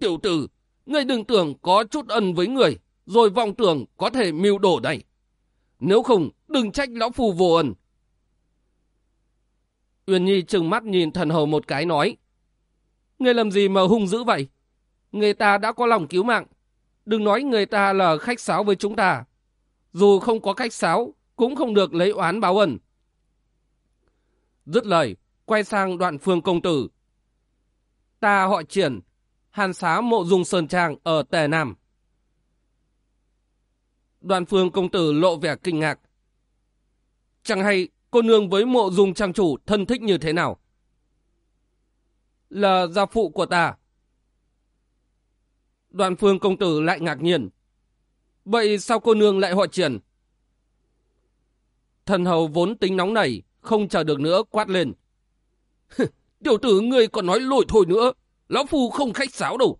tiểu tử, ngươi đừng tưởng có chút ân với người, rồi vọng tưởng có thể mưu đổ đây. Nếu không, đừng trách lão phù vô ân. Uyển Nhi trừng mắt nhìn thần hầu một cái nói. Ngươi làm gì mà hung dữ vậy? Người ta đã có lòng cứu mạng. Đừng nói người ta là khách sáo với chúng ta. Dù không có khách sáo, cũng không được lấy oán báo ân. Dứt lời, quay sang đoạn phương công tử. Ta họ triển, hàn xá mộ dung sơn trang ở Tề Nam. Đoàn phương công tử lộ vẻ kinh ngạc. Chẳng hay cô nương với mộ dung trang chủ thân thích như thế nào? Là gia phụ của ta. Đoàn phương công tử lại ngạc nhiên. Vậy sao cô nương lại họ triển? Thần hầu vốn tính nóng nảy, không chờ được nữa quát lên. Tiểu tử ngươi còn nói lội thôi nữa, lão phu không khách sáo đâu.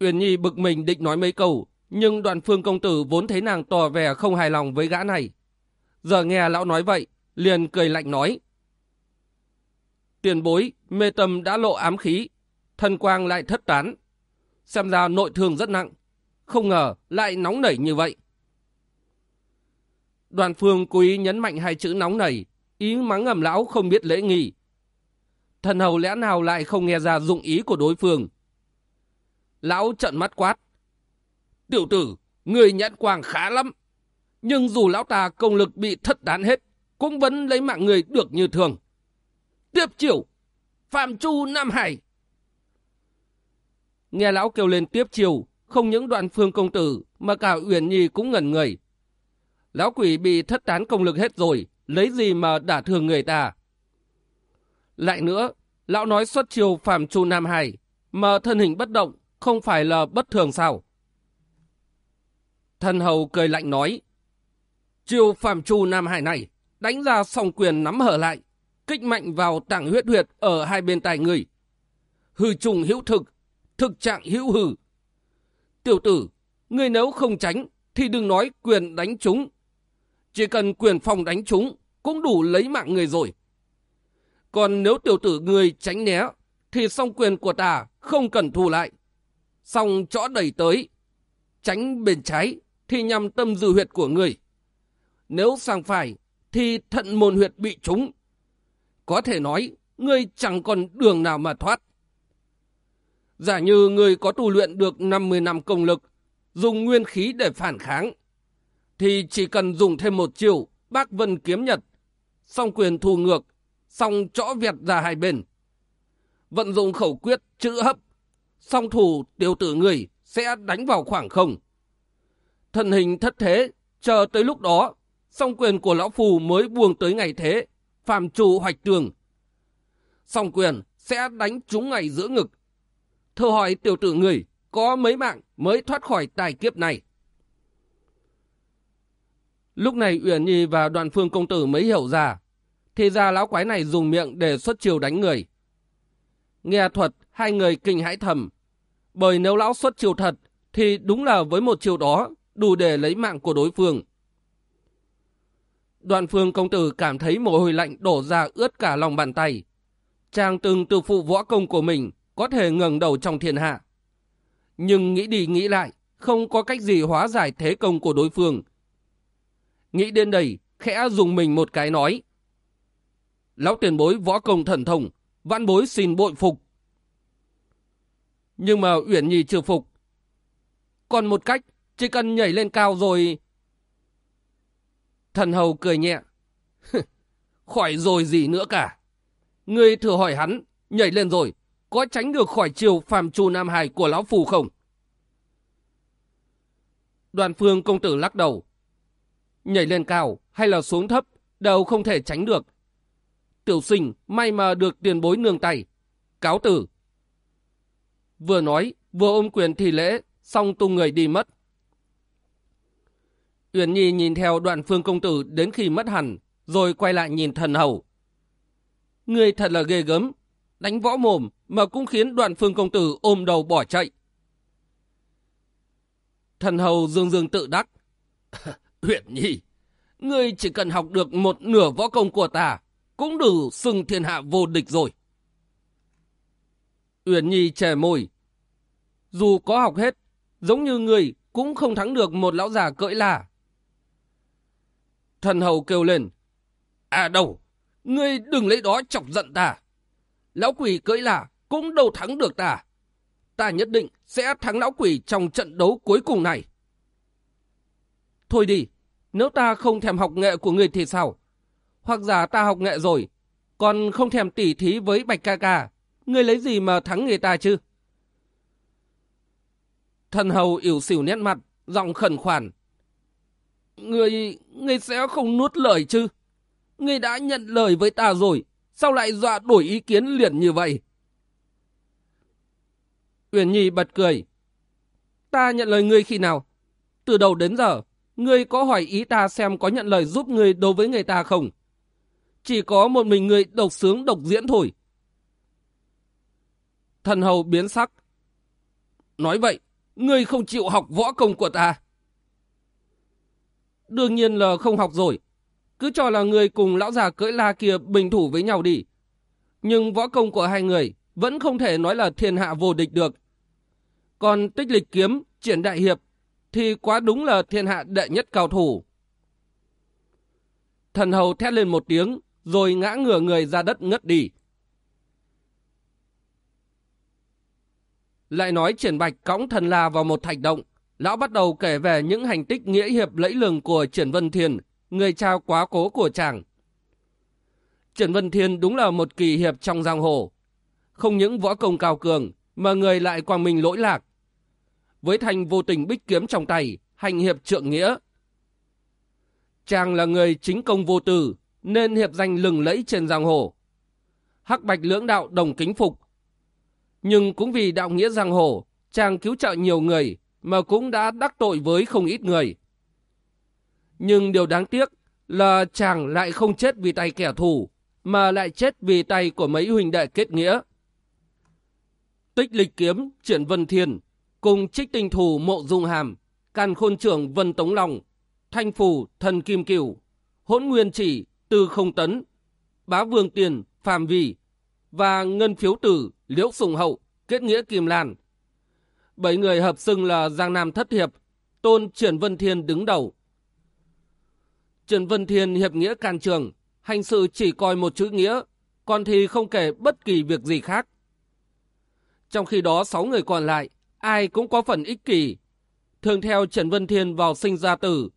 Uyển Nhi bực mình định nói mấy câu, nhưng đoàn phương công tử vốn thấy nàng tỏ vẻ không hài lòng với gã này. Giờ nghe lão nói vậy, liền cười lạnh nói. Tiền bối, mê tâm đã lộ ám khí, thân quang lại thất tán. Xem ra nội thương rất nặng, không ngờ lại nóng nảy như vậy. Đoàn phương cố ý nhấn mạnh hai chữ nóng nảy, ý mắng ngầm lão không biết lễ nghi. Thần hầu lẽ nào lại không nghe ra dụng ý của đối phương. Lão trận mắt quát. Tiểu tử, người nhãn quang khá lắm. Nhưng dù lão ta công lực bị thất tán hết, cũng vẫn lấy mạng người được như thường. Tiếp chiều, Phạm Chu Nam Hải. Nghe lão kêu lên tiếp chiều, không những đoạn phương công tử mà cả Uyển Nhi cũng ngẩn người. Lão quỷ bị thất tán công lực hết rồi, lấy gì mà đả thương người ta. Lại nữa, lão nói xuất chiều Phạm Chu Nam Hải, mà thân hình bất động, không phải là bất thường sao? Thần hầu cười lạnh nói, chiều Phạm Chu Nam Hải này, đánh ra song quyền nắm hở lại, kích mạnh vào tảng huyết huyệt ở hai bên tai người. Hư trùng hữu thực, thực trạng hữu hư. Tiểu tử, ngươi nếu không tránh, thì đừng nói quyền đánh chúng. Chỉ cần quyền phòng đánh chúng, cũng đủ lấy mạng người rồi. Còn nếu tiểu tử người tránh né, thì song quyền của ta không cần thu lại. Song chõ đẩy tới, tránh bên trái thì nhằm tâm dư huyệt của người. Nếu sang phải thì thận môn huyệt bị trúng. Có thể nói, ngươi chẳng còn đường nào mà thoát. Giả như người có tu luyện được 50 năm công lực, dùng nguyên khí để phản kháng, thì chỉ cần dùng thêm một chiều bác vân kiếm nhật, song quyền thù ngược, song chõ vẹt ra hai bên. Vận dụng khẩu quyết chữ hấp, song thủ tiêu tử người sẽ đánh vào khoảng không. Thần hình thất thế, chờ tới lúc đó, song quyền của lão phù mới buông tới ngày thế, phàm trù hoạch tường. Song quyền sẽ đánh trúng ngày giữa ngực. Thưa hỏi tiểu tử người, có mấy mạng mới thoát khỏi tài kiếp này? Lúc này Uyển Nhi và đoàn phương công tử mới hiểu ra, thì ra lão quái này dùng miệng để xuất chiều đánh người. Nghe thuật, hai người kinh hãi thầm, bởi nếu lão xuất chiều thật, thì đúng là với một chiều đó, đủ để lấy mạng của đối phương. Đoàn phương công tử cảm thấy mồ hôi lạnh đổ ra ướt cả lòng bàn tay. Chàng từng từ phụ võ công của mình có thể ngẩng đầu trong thiên hạ. Nhưng nghĩ đi nghĩ lại, không có cách gì hóa giải thế công của đối phương. Nghĩ đến đây, khẽ dùng mình một cái nói. Lão tiền bối võ công thần thông, văn bối xin bội phục. Nhưng mà Uyển Nhi chưa phục. Còn một cách, chỉ cần nhảy lên cao rồi... Thần hầu cười nhẹ. khỏi rồi gì nữa cả. Ngươi thử hỏi hắn, nhảy lên rồi, có tránh được khỏi chiều phàm trù Nam Hải của lão phù không? Đoàn phương công tử lắc đầu. Nhảy lên cao hay là xuống thấp đều không thể tránh được. Tiểu sinh may mà được tiền bối nương tay. Cáo tử. Vừa nói, vừa ôm quyền thì lễ, xong tung người đi mất. Uyển Nhi nhìn theo đoạn phương công tử đến khi mất hẳn, rồi quay lại nhìn thần hầu. Người thật là ghê gớm, đánh võ mồm mà cũng khiến đoạn phương công tử ôm đầu bỏ chạy. Thần hầu dương dương tự đắc. Uyển Nhi, ngươi chỉ cần học được một nửa võ công của ta, cũng đủ xưng thiên hạ vô địch rồi. Uyển Nhi trẻ môi. Dù có học hết, giống như người cũng không thắng được một lão già cỡi là. Thần hầu kêu lên. À đâu, ngươi đừng lấy đó chọc giận ta. Lão quỷ cưỡi là cũng đâu thắng được ta. Ta nhất định sẽ thắng lão quỷ trong trận đấu cuối cùng này. Thôi đi, nếu ta không thèm học nghệ của người thì sao? Hoặc giả ta học nghệ rồi, còn không thèm tỉ thí với bạch ca ca, ngươi lấy gì mà thắng người ta chứ? Thần hầu ỉu xỉu nét mặt, giọng khẩn khoản. Ngươi, ngươi sẽ không nuốt lời chứ? Ngươi đã nhận lời với ta rồi, sao lại dọa đổi ý kiến liền như vậy? Uyển Nhi bật cười. Ta nhận lời ngươi khi nào? Từ đầu đến giờ, ngươi có hỏi ý ta xem có nhận lời giúp ngươi đối với người ta không? Chỉ có một mình người độc sướng độc diễn thôi. Thần hầu biến sắc. Nói vậy, ngươi không chịu học võ công của ta. Đương nhiên là không học rồi. Cứ cho là người cùng lão già cưỡi la kia bình thủ với nhau đi. Nhưng võ công của hai người vẫn không thể nói là thiên hạ vô địch được. Còn tích lịch kiếm, triển đại hiệp thì quá đúng là thiên hạ đệ nhất cao thủ. Thần hầu thét lên một tiếng, rồi ngã ngửa người ra đất ngất đi. Lại nói triển bạch cõng thần la vào một thạch động, lão bắt đầu kể về những hành tích nghĩa hiệp lẫy lừng của triển vân thiền, người cha quá cố của chàng. Triển vân thiên đúng là một kỳ hiệp trong giang hồ. Không những võ công cao cường, mà người lại quang minh lỗi lạc. Với thành vô tình bích kiếm trong tay, hành hiệp trượng nghĩa. Chàng là người chính công vô tư, nên hiệp danh lừng lẫy trên giang hồ. Hắc bạch lưỡng đạo đồng kính phục. Nhưng cũng vì đạo nghĩa giang hồ, chàng cứu trợ nhiều người, mà cũng đã đắc tội với không ít người. Nhưng điều đáng tiếc là chàng lại không chết vì tay kẻ thù, mà lại chết vì tay của mấy huynh đệ kết nghĩa. Tích lịch kiếm, triển vân thiên, cùng trích tinh thù mộ dung hàm, can khôn trưởng vân tống long, thanh phù thần kim cửu, hỗn nguyên chỉ tư không tấn, bá vương tiền phàm vì và ngân phiếu tử liễu sùng hậu kết nghĩa kim lan. Bảy người hợp xưng là Giang Nam Thất Hiệp, tôn triển vân thiên đứng đầu. Trần Vân Thiên hiệp nghĩa can trường, hành sự chỉ coi một chữ nghĩa, còn thì không kể bất kỳ việc gì khác. Trong khi đó sáu người còn lại, ai cũng có phần ích kỷ, thường theo Trần Vân Thiên vào sinh ra tử,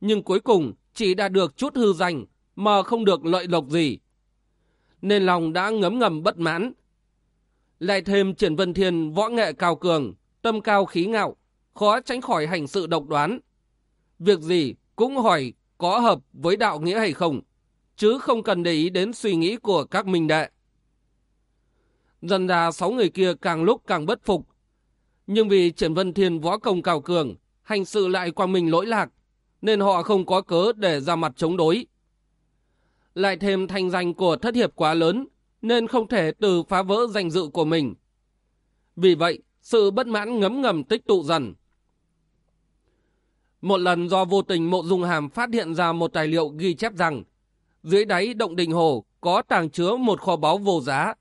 nhưng cuối cùng chỉ đạt được chút hư danh mà không được lợi lộc gì. Nên lòng đã ngấm ngầm bất mãn. Lại thêm Triển Vân Thiên võ nghệ cao cường, tâm cao khí ngạo, khó tránh khỏi hành sự độc đoán, việc gì cũng hỏi có hợp với đạo nghĩa hay không, chứ không cần để ý đến suy nghĩ của các minh đệ. Dần ra sáu người kia càng lúc càng bất phục. Nhưng vì Triển Vân Thiên võ công cao cường, hành sự lại qua mình lỗi lạc, nên họ không có cớ để ra mặt chống đối. Lại thêm thành danh của thất hiệp quá lớn, nên không thể từ phá vỡ danh dự của mình. Vì vậy, sự bất mãn ngấm ngầm tích tụ dần. Một lần do vô tình mộ dung hàm phát hiện ra một tài liệu ghi chép rằng dưới đáy động đình hồ có tàng chứa một kho báu vô giá.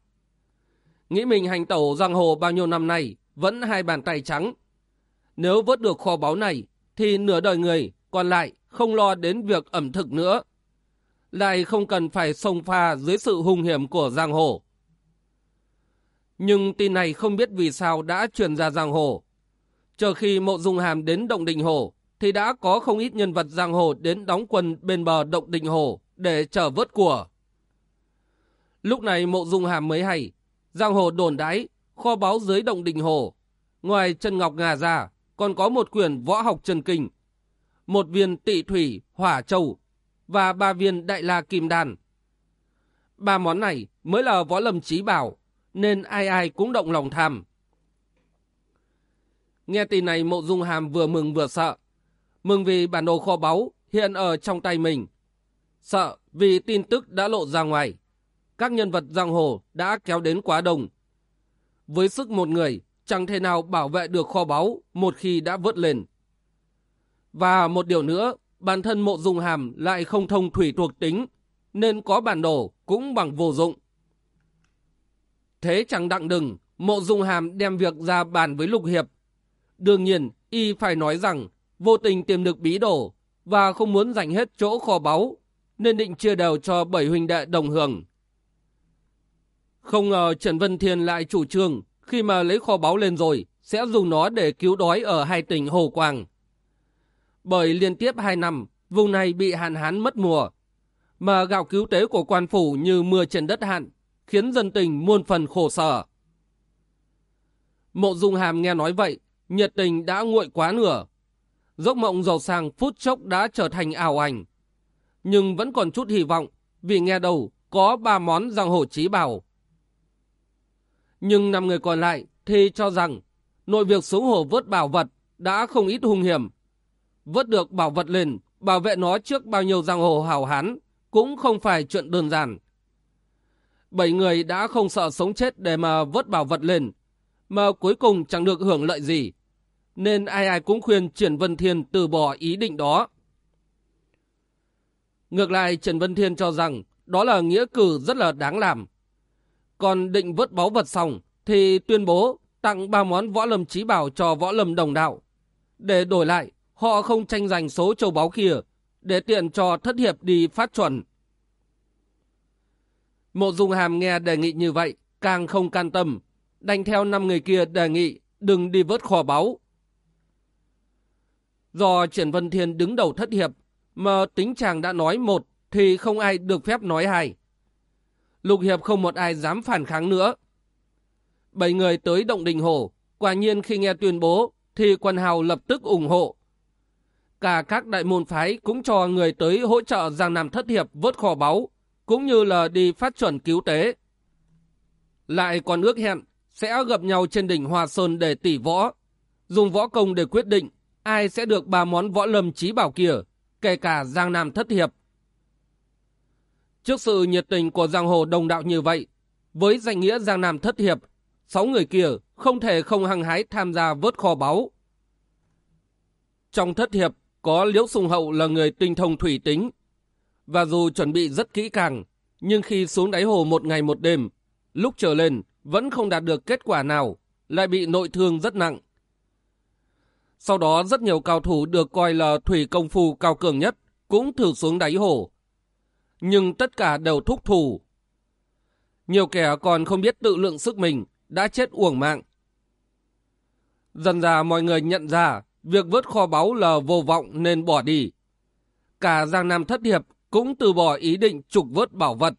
Nghĩ mình hành tẩu giang hồ bao nhiêu năm nay vẫn hai bàn tay trắng. Nếu vớt được kho báu này thì nửa đời người còn lại không lo đến việc ẩm thực nữa. Lại không cần phải sông pha dưới sự hung hiểm của giang hồ. Nhưng tin này không biết vì sao đã truyền ra giang hồ. Chờ khi mộ dung hàm đến động đình hồ thì đã có không ít nhân vật giang hồ đến đóng quân bên bờ động đình hồ để chờ vớt của. Lúc này mộ dung hàm mới hay, giang hồ đồn đái, kho báu dưới động đình hồ. Ngoài chân ngọc ngà ra, còn có một quyển võ học chân kinh, một viên tị thủy hỏa châu và ba viên đại la kim đan. Ba món này mới là võ lâm trí bảo, nên ai ai cũng động lòng tham. Nghe tin này mộ dung hàm vừa mừng vừa sợ. Mừng vì bản đồ kho báu hiện ở trong tay mình. Sợ vì tin tức đã lộ ra ngoài. Các nhân vật giang hồ đã kéo đến quá đông. Với sức một người, chẳng thể nào bảo vệ được kho báu một khi đã vớt lên. Và một điều nữa, bản thân mộ dung hàm lại không thông thủy thuộc tính, nên có bản đồ cũng bằng vô dụng. Thế chẳng đặng đừng, mộ dung hàm đem việc ra bàn với lục hiệp. Đương nhiên, y phải nói rằng vô tình tìm được bí đồ và không muốn dành hết chỗ kho báu, nên định chia đều cho bảy huynh đệ đồng hưởng. Không ngờ Trần Vân Thiên lại chủ trương, khi mà lấy kho báu lên rồi, sẽ dùng nó để cứu đói ở hai tỉnh Hồ Quang. Bởi liên tiếp hai năm, vùng này bị hạn hán mất mùa, mà gạo cứu tế của quan phủ như mưa trên đất hạn, khiến dân tình muôn phần khổ sở. Mộ Dung Hàm nghe nói vậy, nhiệt tình đã nguội quá nửa, Giấc mộng giàu sang phút chốc đã trở thành ảo ảnh. Nhưng vẫn còn chút hy vọng vì nghe đầu có ba món giang hồ trí bảo. Nhưng năm người còn lại thì cho rằng nội việc xuống hồ vớt bảo vật đã không ít hung hiểm. Vớt được bảo vật lên, bảo vệ nó trước bao nhiêu giang hồ hào hán cũng không phải chuyện đơn giản. Bảy người đã không sợ sống chết để mà vớt bảo vật lên, mà cuối cùng chẳng được hưởng lợi gì nên ai ai cũng khuyên Trần Vân Thiên từ bỏ ý định đó. Ngược lại Trần Vân Thiên cho rằng đó là nghĩa cử rất là đáng làm. Còn định vớt báu vật xong thì tuyên bố tặng ba món võ lâm trí bảo cho võ lâm đồng đạo. Để đổi lại, họ không tranh giành số châu báu kia để tiện cho thất hiệp đi phát chuẩn. Mộ Dung Hàm nghe đề nghị như vậy, càng không can tâm, đành theo năm người kia đề nghị đừng đi vớt kho báu Do Triển Vân Thiên đứng đầu thất hiệp, mà tính chàng đã nói một thì không ai được phép nói hai. Lục hiệp không một ai dám phản kháng nữa. Bảy người tới động đình hồ, quả nhiên khi nghe tuyên bố thì quần hào lập tức ủng hộ. Cả các đại môn phái cũng cho người tới hỗ trợ Giang Nam thất hiệp vớt kho báu, cũng như là đi phát chuẩn cứu tế. Lại còn ước hẹn sẽ gặp nhau trên đỉnh Hoa Sơn để tỉ võ, dùng võ công để quyết định ai sẽ được ba món võ lâm trí bảo kia, kể cả Giang Nam thất hiệp. Trước sự nhiệt tình của giang hồ đồng đạo như vậy, với danh nghĩa Giang Nam thất hiệp, sáu người kia không thể không hăng hái tham gia vớt kho báu. Trong thất hiệp có Liễu Sùng Hậu là người tinh thông thủy tính, và dù chuẩn bị rất kỹ càng, nhưng khi xuống đáy hồ một ngày một đêm, lúc trở lên vẫn không đạt được kết quả nào, lại bị nội thương rất nặng. Sau đó rất nhiều cao thủ được coi là thủy công phu cao cường nhất cũng thử xuống đáy hồ. Nhưng tất cả đều thúc thủ. Nhiều kẻ còn không biết tự lượng sức mình đã chết uổng mạng. Dần ra mọi người nhận ra việc vớt kho báu là vô vọng nên bỏ đi. Cả Giang Nam Thất Hiệp cũng từ bỏ ý định trục vớt bảo vật.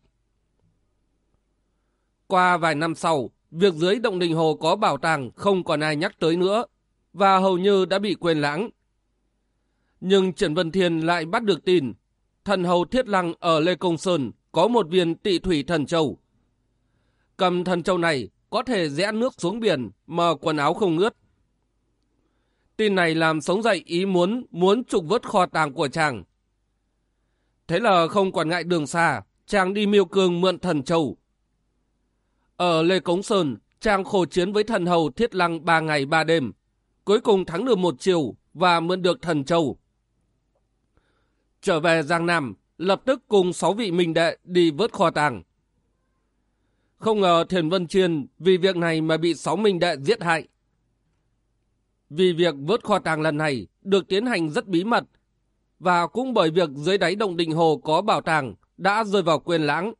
Qua vài năm sau, việc dưới động đình hồ có bảo tàng không còn ai nhắc tới nữa và hầu như đã bị quên lãng. Nhưng Trần Vân Thiên lại bắt được tin, thần hầu Thiết Lăng ở Lê Công Sơn có một viên tị thủy thần châu. Cầm thần châu này có thể rẽ nước xuống biển mà quần áo không ướt. Tin này làm sống dậy ý muốn muốn trục vớt kho tàng của chàng. Thế là không quản ngại đường xa, chàng đi miêu cương mượn thần châu. Ở Lê Cống Sơn, chàng khổ chiến với thần hầu Thiết Lăng ba ngày ba đêm. Cuối cùng thắng được một chiều và mượn được thần châu. Trở về Giang Nam, lập tức cùng sáu vị minh đệ đi vớt kho tàng. Không ngờ Thiền Vân Chiên vì việc này mà bị sáu minh đệ giết hại. Vì việc vớt kho tàng lần này được tiến hành rất bí mật, và cũng bởi việc dưới đáy động định hồ có bảo tàng đã rơi vào quyền lãng,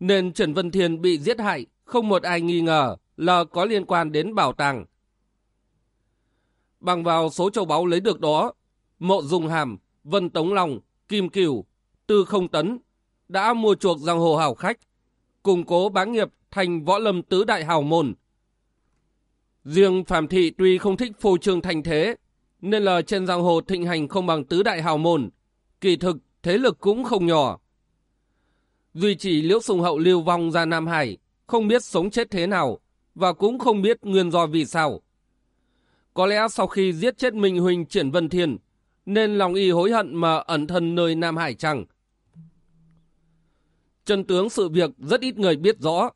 nên Trần Vân Thiên bị giết hại không một ai nghi ngờ là có liên quan đến bảo tàng. Bằng vào số châu báu lấy được đó, Mộ Dung Hàm, Vân Tống Long, Kim Cửu, Tư Không Tấn đã mua chuộc giang hồ hảo khách, củng cố bá nghiệp thành võ lâm tứ đại hào môn. Riêng Phạm Thị tuy không thích phô trương thành thế, nên là trên giang hồ thịnh hành không bằng tứ đại hào môn, kỳ thực thế lực cũng không nhỏ. Duy chỉ Liễu Sùng Hậu lưu vong ra Nam Hải, không biết sống chết thế nào, và cũng không biết nguyên do vì sao. Có lẽ sau khi giết chết Minh Huỳnh Triển Vân Thiên, nên lòng y hối hận mà ẩn thân nơi Nam Hải chăng? Chân tướng sự việc rất ít người biết rõ.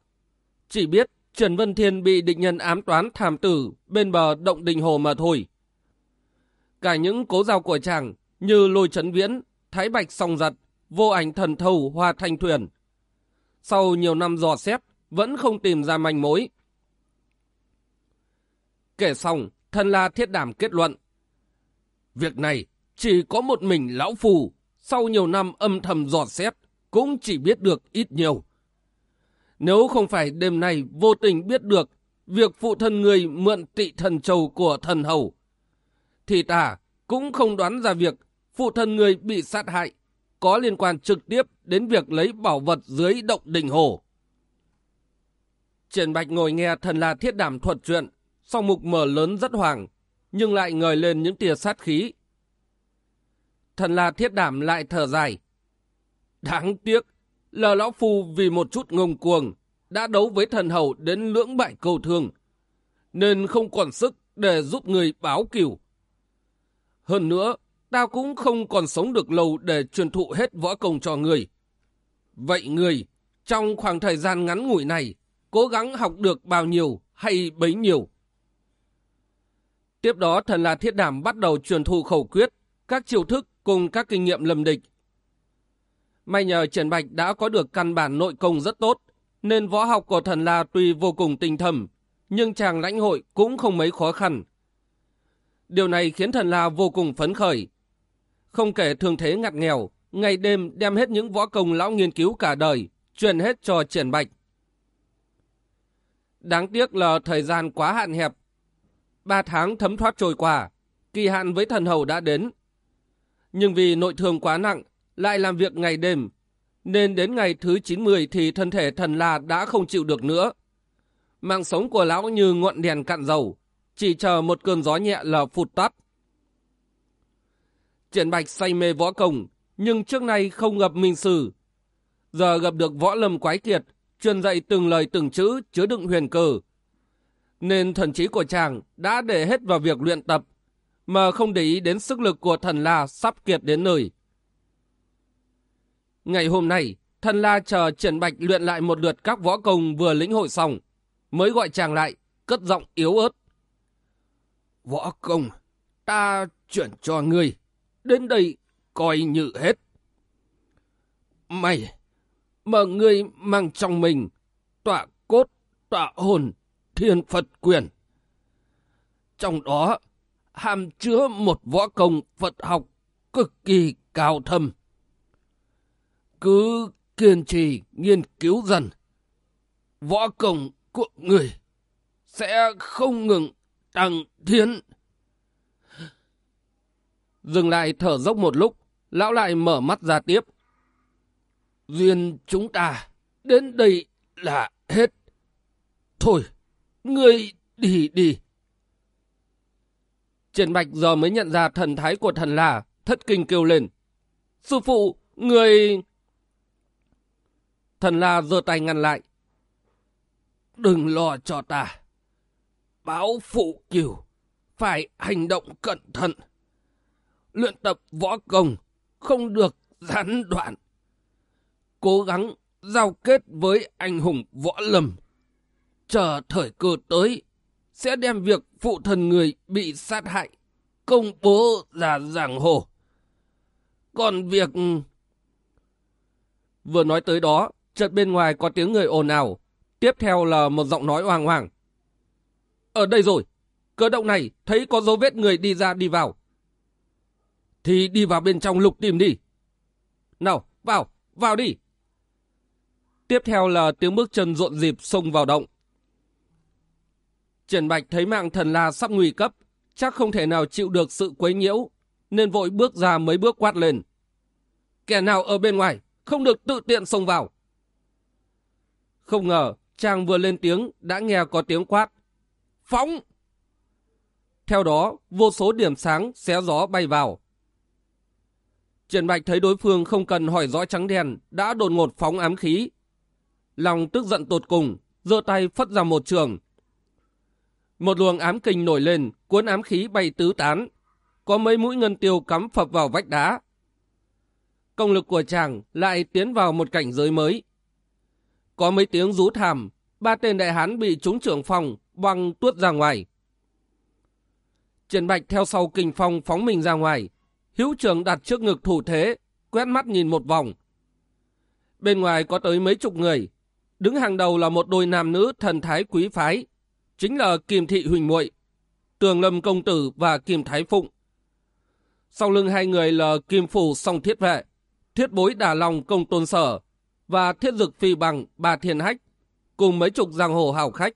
Chỉ biết Trần Vân Thiên bị địch nhân ám toán thảm tử bên bờ động đình hồ mà thôi. Cả những cố giao của chàng như lôi trấn viễn, thái bạch song giật, vô ảnh thần thầu hoa thanh thuyền. Sau nhiều năm dò xét, vẫn không tìm ra manh mối. Kể xong, thân la thiết đảm kết luận. Việc này chỉ có một mình lão phù, sau nhiều năm âm thầm dò xét, cũng chỉ biết được ít nhiều. Nếu không phải đêm nay vô tình biết được việc phụ thân người mượn tị thần châu của thần hầu, thì ta cũng không đoán ra việc phụ thân người bị sát hại có liên quan trực tiếp đến việc lấy bảo vật dưới động đình hồ. Triển Bạch ngồi nghe thần la thiết đảm thuật chuyện, song mục mở lớn rất hoàng, nhưng lại ngời lên những tia sát khí. Thần la thiết đảm lại thở dài. Đáng tiếc là lão phu vì một chút ngông cuồng đã đấu với thần hầu đến lưỡng bại cầu thương, nên không còn sức để giúp người báo cửu. Hơn nữa, ta cũng không còn sống được lâu để truyền thụ hết võ công cho người. Vậy người, trong khoảng thời gian ngắn ngủi này, cố gắng học được bao nhiêu hay bấy nhiêu? Tiếp đó thần là thiết đảm bắt đầu truyền thụ khẩu quyết, các chiêu thức cùng các kinh nghiệm lầm địch. May nhờ Trần Bạch đã có được căn bản nội công rất tốt, nên võ học của thần La tuy vô cùng tinh thầm, nhưng chàng lãnh hội cũng không mấy khó khăn. Điều này khiến thần La vô cùng phấn khởi. Không kể thường thế ngặt nghèo, ngày đêm đem hết những võ công lão nghiên cứu cả đời, truyền hết cho Triển Bạch. Đáng tiếc là thời gian quá hạn hẹp. Ba tháng thấm thoát trôi qua, kỳ hạn với thần hầu đã đến. Nhưng vì nội thương quá nặng, lại làm việc ngày đêm, nên đến ngày thứ 90 thì thân thể thần la đã không chịu được nữa. Mạng sống của lão như ngọn đèn cạn dầu, chỉ chờ một cơn gió nhẹ là phụt tắt. Triển Bạch say mê võ công, nhưng trước nay không gặp minh sử. Giờ gặp được võ lâm quái kiệt, truyền dạy từng lời từng chữ chứa đựng huyền cơ. Nên thần trí của chàng đã để hết vào việc luyện tập, mà không để ý đến sức lực của thần la sắp kiệt đến nơi. Ngày hôm nay, thần la chờ Triển Bạch luyện lại một lượt các võ công vừa lĩnh hội xong, mới gọi chàng lại, cất giọng yếu ớt. Võ công, ta chuyển cho ngươi, đến đây coi như hết. Mày, mà ngươi mang trong mình, tọa cốt, tọa hồn, thiên Phật quyền. Trong đó, hàm chứa một võ công Phật học cực kỳ cao thâm. Cứ kiên trì nghiên cứu dần, võ công của người sẽ không ngừng tăng tiến. Dừng lại thở dốc một lúc, lão lại mở mắt ra tiếp. Duyên chúng ta đến đây là hết. Thôi, ngươi đi đi. Triển Bạch giờ mới nhận ra thần thái của thần là, thất kinh kêu lên. Sư phụ, người... Thần la giơ tay ngăn lại. Đừng lo cho ta. Báo phụ cửu, phải hành động cẩn thận. Luyện tập võ công, không được gián đoạn. Cố gắng giao kết với anh hùng võ lâm. Chờ thời cơ tới, sẽ đem việc phụ thần người bị sát hại công bố ra giảng hồ. Còn việc... Vừa nói tới đó, chợt bên ngoài có tiếng người ồn ào, tiếp theo là một giọng nói hoàng hoàng. Ở đây rồi, cơ động này thấy có dấu vết người đi ra đi vào. Thì đi vào bên trong lục tìm đi. Nào, vào, vào đi. Tiếp theo là tiếng bước chân rộn dịp xông vào động. Triển Bạch thấy mạng thần la sắp nguy cấp, chắc không thể nào chịu được sự quấy nhiễu, nên vội bước ra mấy bước quát lên. Kẻ nào ở bên ngoài, không được tự tiện xông vào. Không ngờ, chàng vừa lên tiếng đã nghe có tiếng quát. Phóng! Theo đó, vô số điểm sáng xé gió bay vào. Triển Bạch thấy đối phương không cần hỏi rõ trắng đen, đã đột ngột phóng ám khí. Lòng tức giận tột cùng, giơ tay phất ra một trường. Một luồng ám kình nổi lên, cuốn ám khí bay tứ tán. Có mấy mũi ngân tiêu cắm phập vào vách đá. Công lực của chàng lại tiến vào một cảnh giới mới. Có mấy tiếng rú thảm, ba tên đại hán bị trúng trưởng phòng, băng tuốt ra ngoài. Triển Bạch theo sau kình phong phóng mình ra ngoài, hữu trường đặt trước ngực thủ thế, quét mắt nhìn một vòng. Bên ngoài có tới mấy chục người, đứng hàng đầu là một đôi nam nữ thần thái quý phái, chính là Kim Thị Huỳnh muội, Tường Lâm Công Tử và Kim Thái Phụng. Sau lưng hai người là Kim Phủ Song Thiết Vệ, Thiết Bối Đà Long Công Tôn Sở và Thiết Dực Phi Bằng Bà Thiên Hách, cùng mấy chục giang hồ hào khách.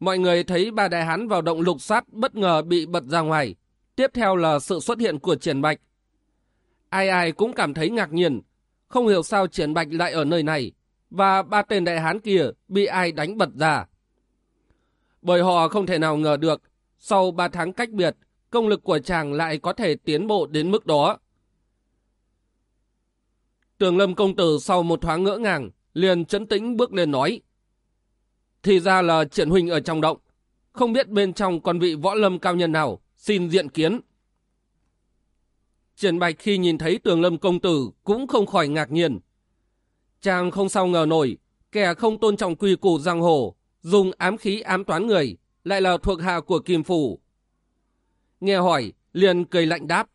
Mọi người thấy ba đại hán vào động lục sát bất ngờ bị bật ra ngoài. Tiếp theo là sự xuất hiện của Triển Bạch. Ai ai cũng cảm thấy ngạc nhiên. Không hiểu sao Triển Bạch lại ở nơi này. Và ba tên đại hán kia bị ai đánh bật ra. Bởi họ không thể nào ngờ được. Sau ba tháng cách biệt, công lực của chàng lại có thể tiến bộ đến mức đó. Tường Lâm công tử sau một thoáng ngỡ ngàng, liền chấn tĩnh bước lên nói. Thì ra là triển huynh ở trong động. Không biết bên trong còn vị võ lâm cao nhân nào, xin diện kiến. Triển Bạch khi nhìn thấy tường lâm công tử cũng không khỏi ngạc nhiên. Chàng không sao ngờ nổi, kẻ không tôn trọng quy củ giang hồ, dùng ám khí ám toán người, lại là thuộc hạ của Kim Phủ. Nghe hỏi, liền cười lạnh đáp.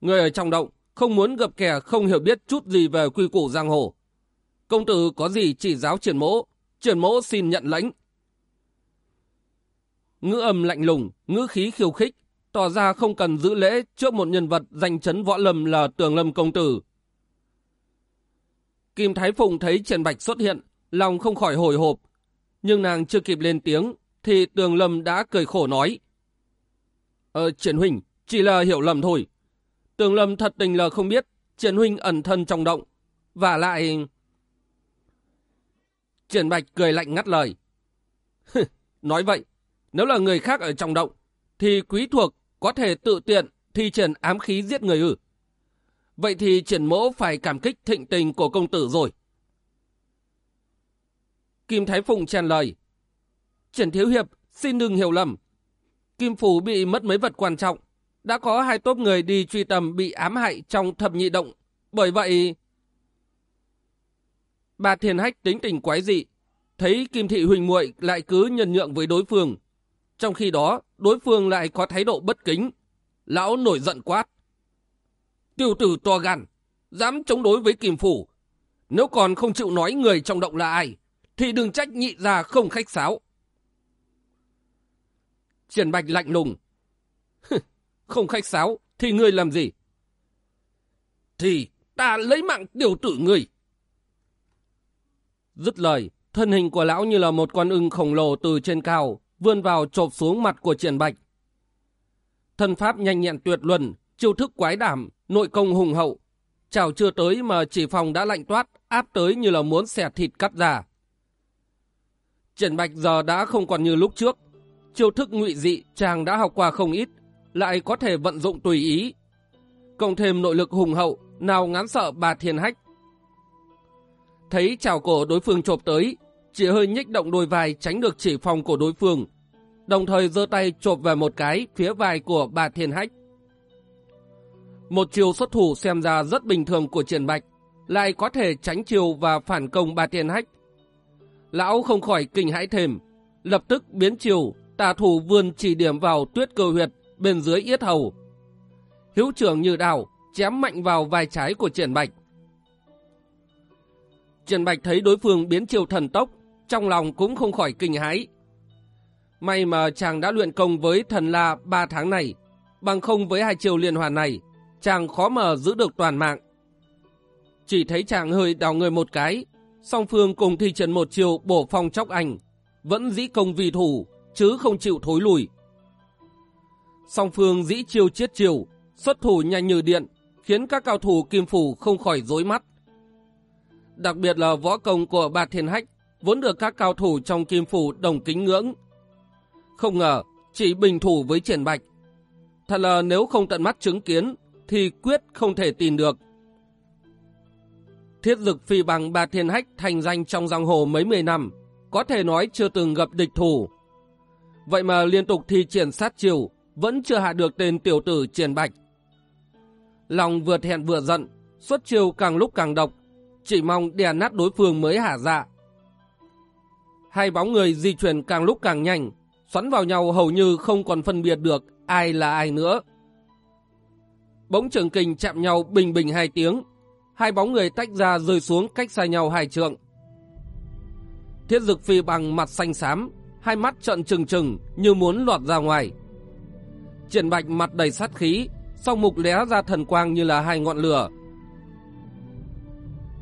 Người ở trong động, không muốn gặp kẻ không hiểu biết chút gì về quy củ giang hồ. Công tử có gì chỉ giáo triển mỗ, triển mỗ xin nhận lãnh. Ngữ âm lạnh lùng, ngữ khí khiêu khích, tỏ ra không cần giữ lễ trước một nhân vật danh chấn võ lâm là tường lâm công tử. Kim Thái Phụng thấy Trần Bạch xuất hiện, lòng không khỏi hồi hộp. Nhưng nàng chưa kịp lên tiếng, thì tường lâm đã cười khổ nói. Ờ, Triển huỳnh chỉ là hiểu lầm thôi. Tường lâm thật tình là không biết, Triển Huynh ẩn thân trong động. Và lại... Triển Bạch cười lạnh ngắt lời. Nói vậy, nếu là người khác ở trong động, thì quý thuộc có thể tự tiện thi triển ám khí giết người ư. Vậy thì triển mỗ phải cảm kích thịnh tình của công tử rồi. Kim Thái Phụng chen lời. Triển Thiếu Hiệp, xin đừng hiểu lầm. Kim Phủ bị mất mấy vật quan trọng. Đã có hai tốp người đi truy tầm bị ám hại trong thập nhị động. Bởi vậy... Bà Thiền Hách tính tình quái dị. Thấy Kim Thị Huỳnh muội lại cứ nhân nhượng với đối phương. Trong khi đó, đối phương lại có thái độ bất kính. Lão nổi giận quát. Tiêu tử to gan, dám chống đối với Kim Phủ. Nếu còn không chịu nói người trong động là ai, thì đừng trách nhị ra không khách sáo. Triển Bạch lạnh lùng. không khách sáo, thì ngươi làm gì? Thì ta lấy mạng tiểu tử ngươi. Dứt lời, thân hình của lão như là một con ưng khổng lồ từ trên cao, vươn vào chộp xuống mặt của Triển Bạch. Thân pháp nhanh nhẹn tuyệt luân, chiêu thức quái đảm, nội công hùng hậu. Chào chưa tới mà chỉ phòng đã lạnh toát, áp tới như là muốn xẻ thịt cắt ra. Triển Bạch giờ đã không còn như lúc trước. chiêu thức ngụy dị chàng đã học qua không ít, lại có thể vận dụng tùy ý. Cộng thêm nội lực hùng hậu, nào ngán sợ bà thiên hách. Thấy chào cổ đối phương chộp tới, chỉ hơi nhích động đôi vai tránh được chỉ phòng của đối phương, đồng thời giơ tay chộp về một cái phía vai của bà thiên hách. Một chiều xuất thủ xem ra rất bình thường của triển bạch, lại có thể tránh chiều và phản công bà thiên hách. Lão không khỏi kinh hãi thềm, lập tức biến chiều, tà thủ vươn chỉ điểm vào tuyết cơ huyệt bên dưới yết hầu. Hiếu trưởng như đào, chém mạnh vào vai trái của triển bạch. Triển bạch thấy đối phương biến chiều thần tốc, trong lòng cũng không khỏi kinh hãi. May mà chàng đã luyện công với thần la ba tháng này, bằng không với hai chiều liên hoàn này, chàng khó mà giữ được toàn mạng. Chỉ thấy chàng hơi đào người một cái, song phương cùng thi triển một chiều bổ phong chóc ảnh, vẫn dĩ công vì thủ, chứ không chịu thối lùi. Song phương dĩ chiêu chiết chiều, xuất thủ nhanh như điện, khiến các cao thủ kim phủ không khỏi rối mắt. Đặc biệt là võ công của bà Thiên Hách, vốn được các cao thủ trong kim phủ đồng kính ngưỡng. Không ngờ, chỉ bình thủ với triển bạch. Thật là nếu không tận mắt chứng kiến, thì quyết không thể tin được. Thiết dực phi bằng bà Thiên Hách thành danh trong giang hồ mấy mươi năm, có thể nói chưa từng gặp địch thủ. Vậy mà liên tục thi triển sát chiều, vẫn chưa hạ được tên tiểu tử triển bạch. Lòng vừa thẹn vừa giận, xuất chiêu càng lúc càng độc, chỉ mong đè nát đối phương mới hả dạ. Hai bóng người di chuyển càng lúc càng nhanh, xoắn vào nhau hầu như không còn phân biệt được ai là ai nữa. Bỗng trường kình chạm nhau bình bình hai tiếng, hai bóng người tách ra rơi xuống cách xa nhau hai trượng. Thiết dực phi bằng mặt xanh xám, hai mắt trợn trừng trừng như muốn lọt ra ngoài. Triển bạch mặt đầy sát khí, song mục lé ra thần quang như là hai ngọn lửa.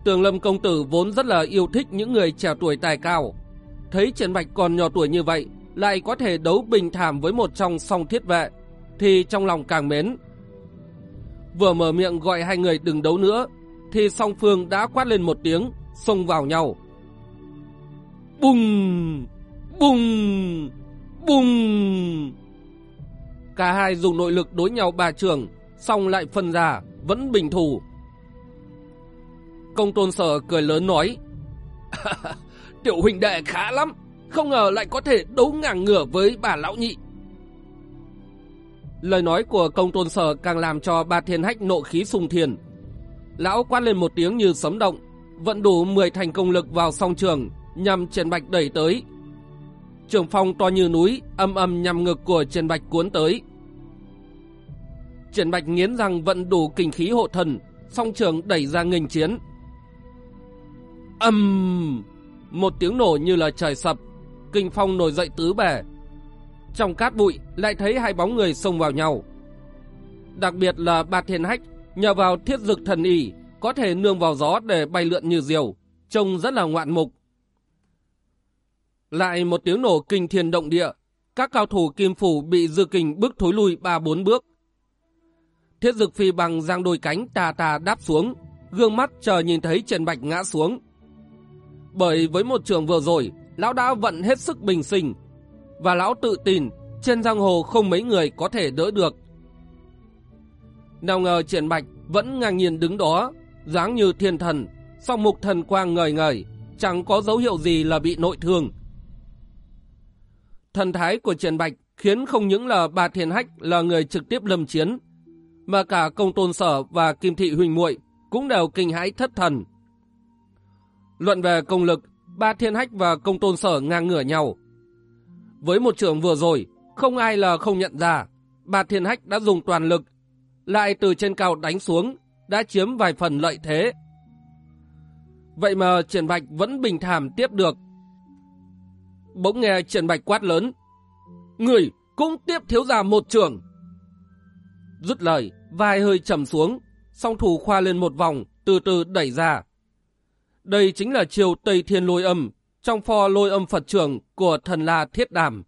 Tường lâm công tử vốn rất là yêu thích những người trẻ tuổi tài cao. Thấy triển bạch còn nhỏ tuổi như vậy, lại có thể đấu bình thảm với một trong song thiết vệ, thì trong lòng càng mến. Vừa mở miệng gọi hai người đừng đấu nữa, thì song phương đã quát lên một tiếng, xông vào nhau. Bùng! Bùng! Bùng! Cả hai dùng nội lực đối nhau ba trường, xong lại phân ra, vẫn bình thủ. Công tôn sở cười lớn nói, Tiểu huynh đệ khá lắm, không ngờ lại có thể đấu ngang ngửa với bà lão nhị. Lời nói của công tôn sở càng làm cho ba thiên hách nộ khí sung thiền. Lão quát lên một tiếng như sấm động, vận đủ 10 thành công lực vào song trường, nhằm Trần Bạch đẩy tới. Trường phong to như núi, âm âm nhằm ngực của Trần Bạch cuốn tới. Trần Bạch nghiến rằng vận đủ kinh khí hộ thần, song trường đẩy ra nghênh chiến. Âm! Một tiếng nổ như là trời sập, kinh phong nổi dậy tứ bể. Trong cát bụi lại thấy hai bóng người xông vào nhau. Đặc biệt là Bạt Thiên Hách nhờ vào thiết dực thần y có thể nương vào gió để bay lượn như diều, trông rất là ngoạn mục. Lại một tiếng nổ kinh thiên động địa, các cao thủ kim phủ bị dư kình bước thối lui ba bốn bước. Thiết dực phi bằng giang đôi cánh tà tà đáp xuống, gương mắt chờ nhìn thấy Trần Bạch ngã xuống. Bởi với một trường vừa rồi, lão đã vận hết sức bình sinh, và lão tự tin trên giang hồ không mấy người có thể đỡ được. Nào ngờ trần Bạch vẫn ngang nhiên đứng đó, dáng như thiên thần, song mục thần quang ngời ngời, chẳng có dấu hiệu gì là bị nội thương. Thần thái của trần Bạch khiến không những là bà Thiên Hách là người trực tiếp lâm chiến, mà cả công tôn sở và kim thị huỳnh muội cũng đều kinh hãi thất thần. Luận về công lực, ba thiên hách và công tôn sở ngang ngửa nhau. Với một trường vừa rồi, không ai là không nhận ra, ba thiên hách đã dùng toàn lực, lại từ trên cao đánh xuống, đã chiếm vài phần lợi thế. Vậy mà Triển Bạch vẫn bình thản tiếp được. Bỗng nghe Triển Bạch quát lớn. Người cũng tiếp thiếu ra một trường. Rút lời, vai hơi trầm xuống, song thủ khoa lên một vòng, từ từ đẩy ra. Đây chính là chiều Tây Thiên lôi âm, trong pho lôi âm Phật trưởng của thần La Thiết Đàm.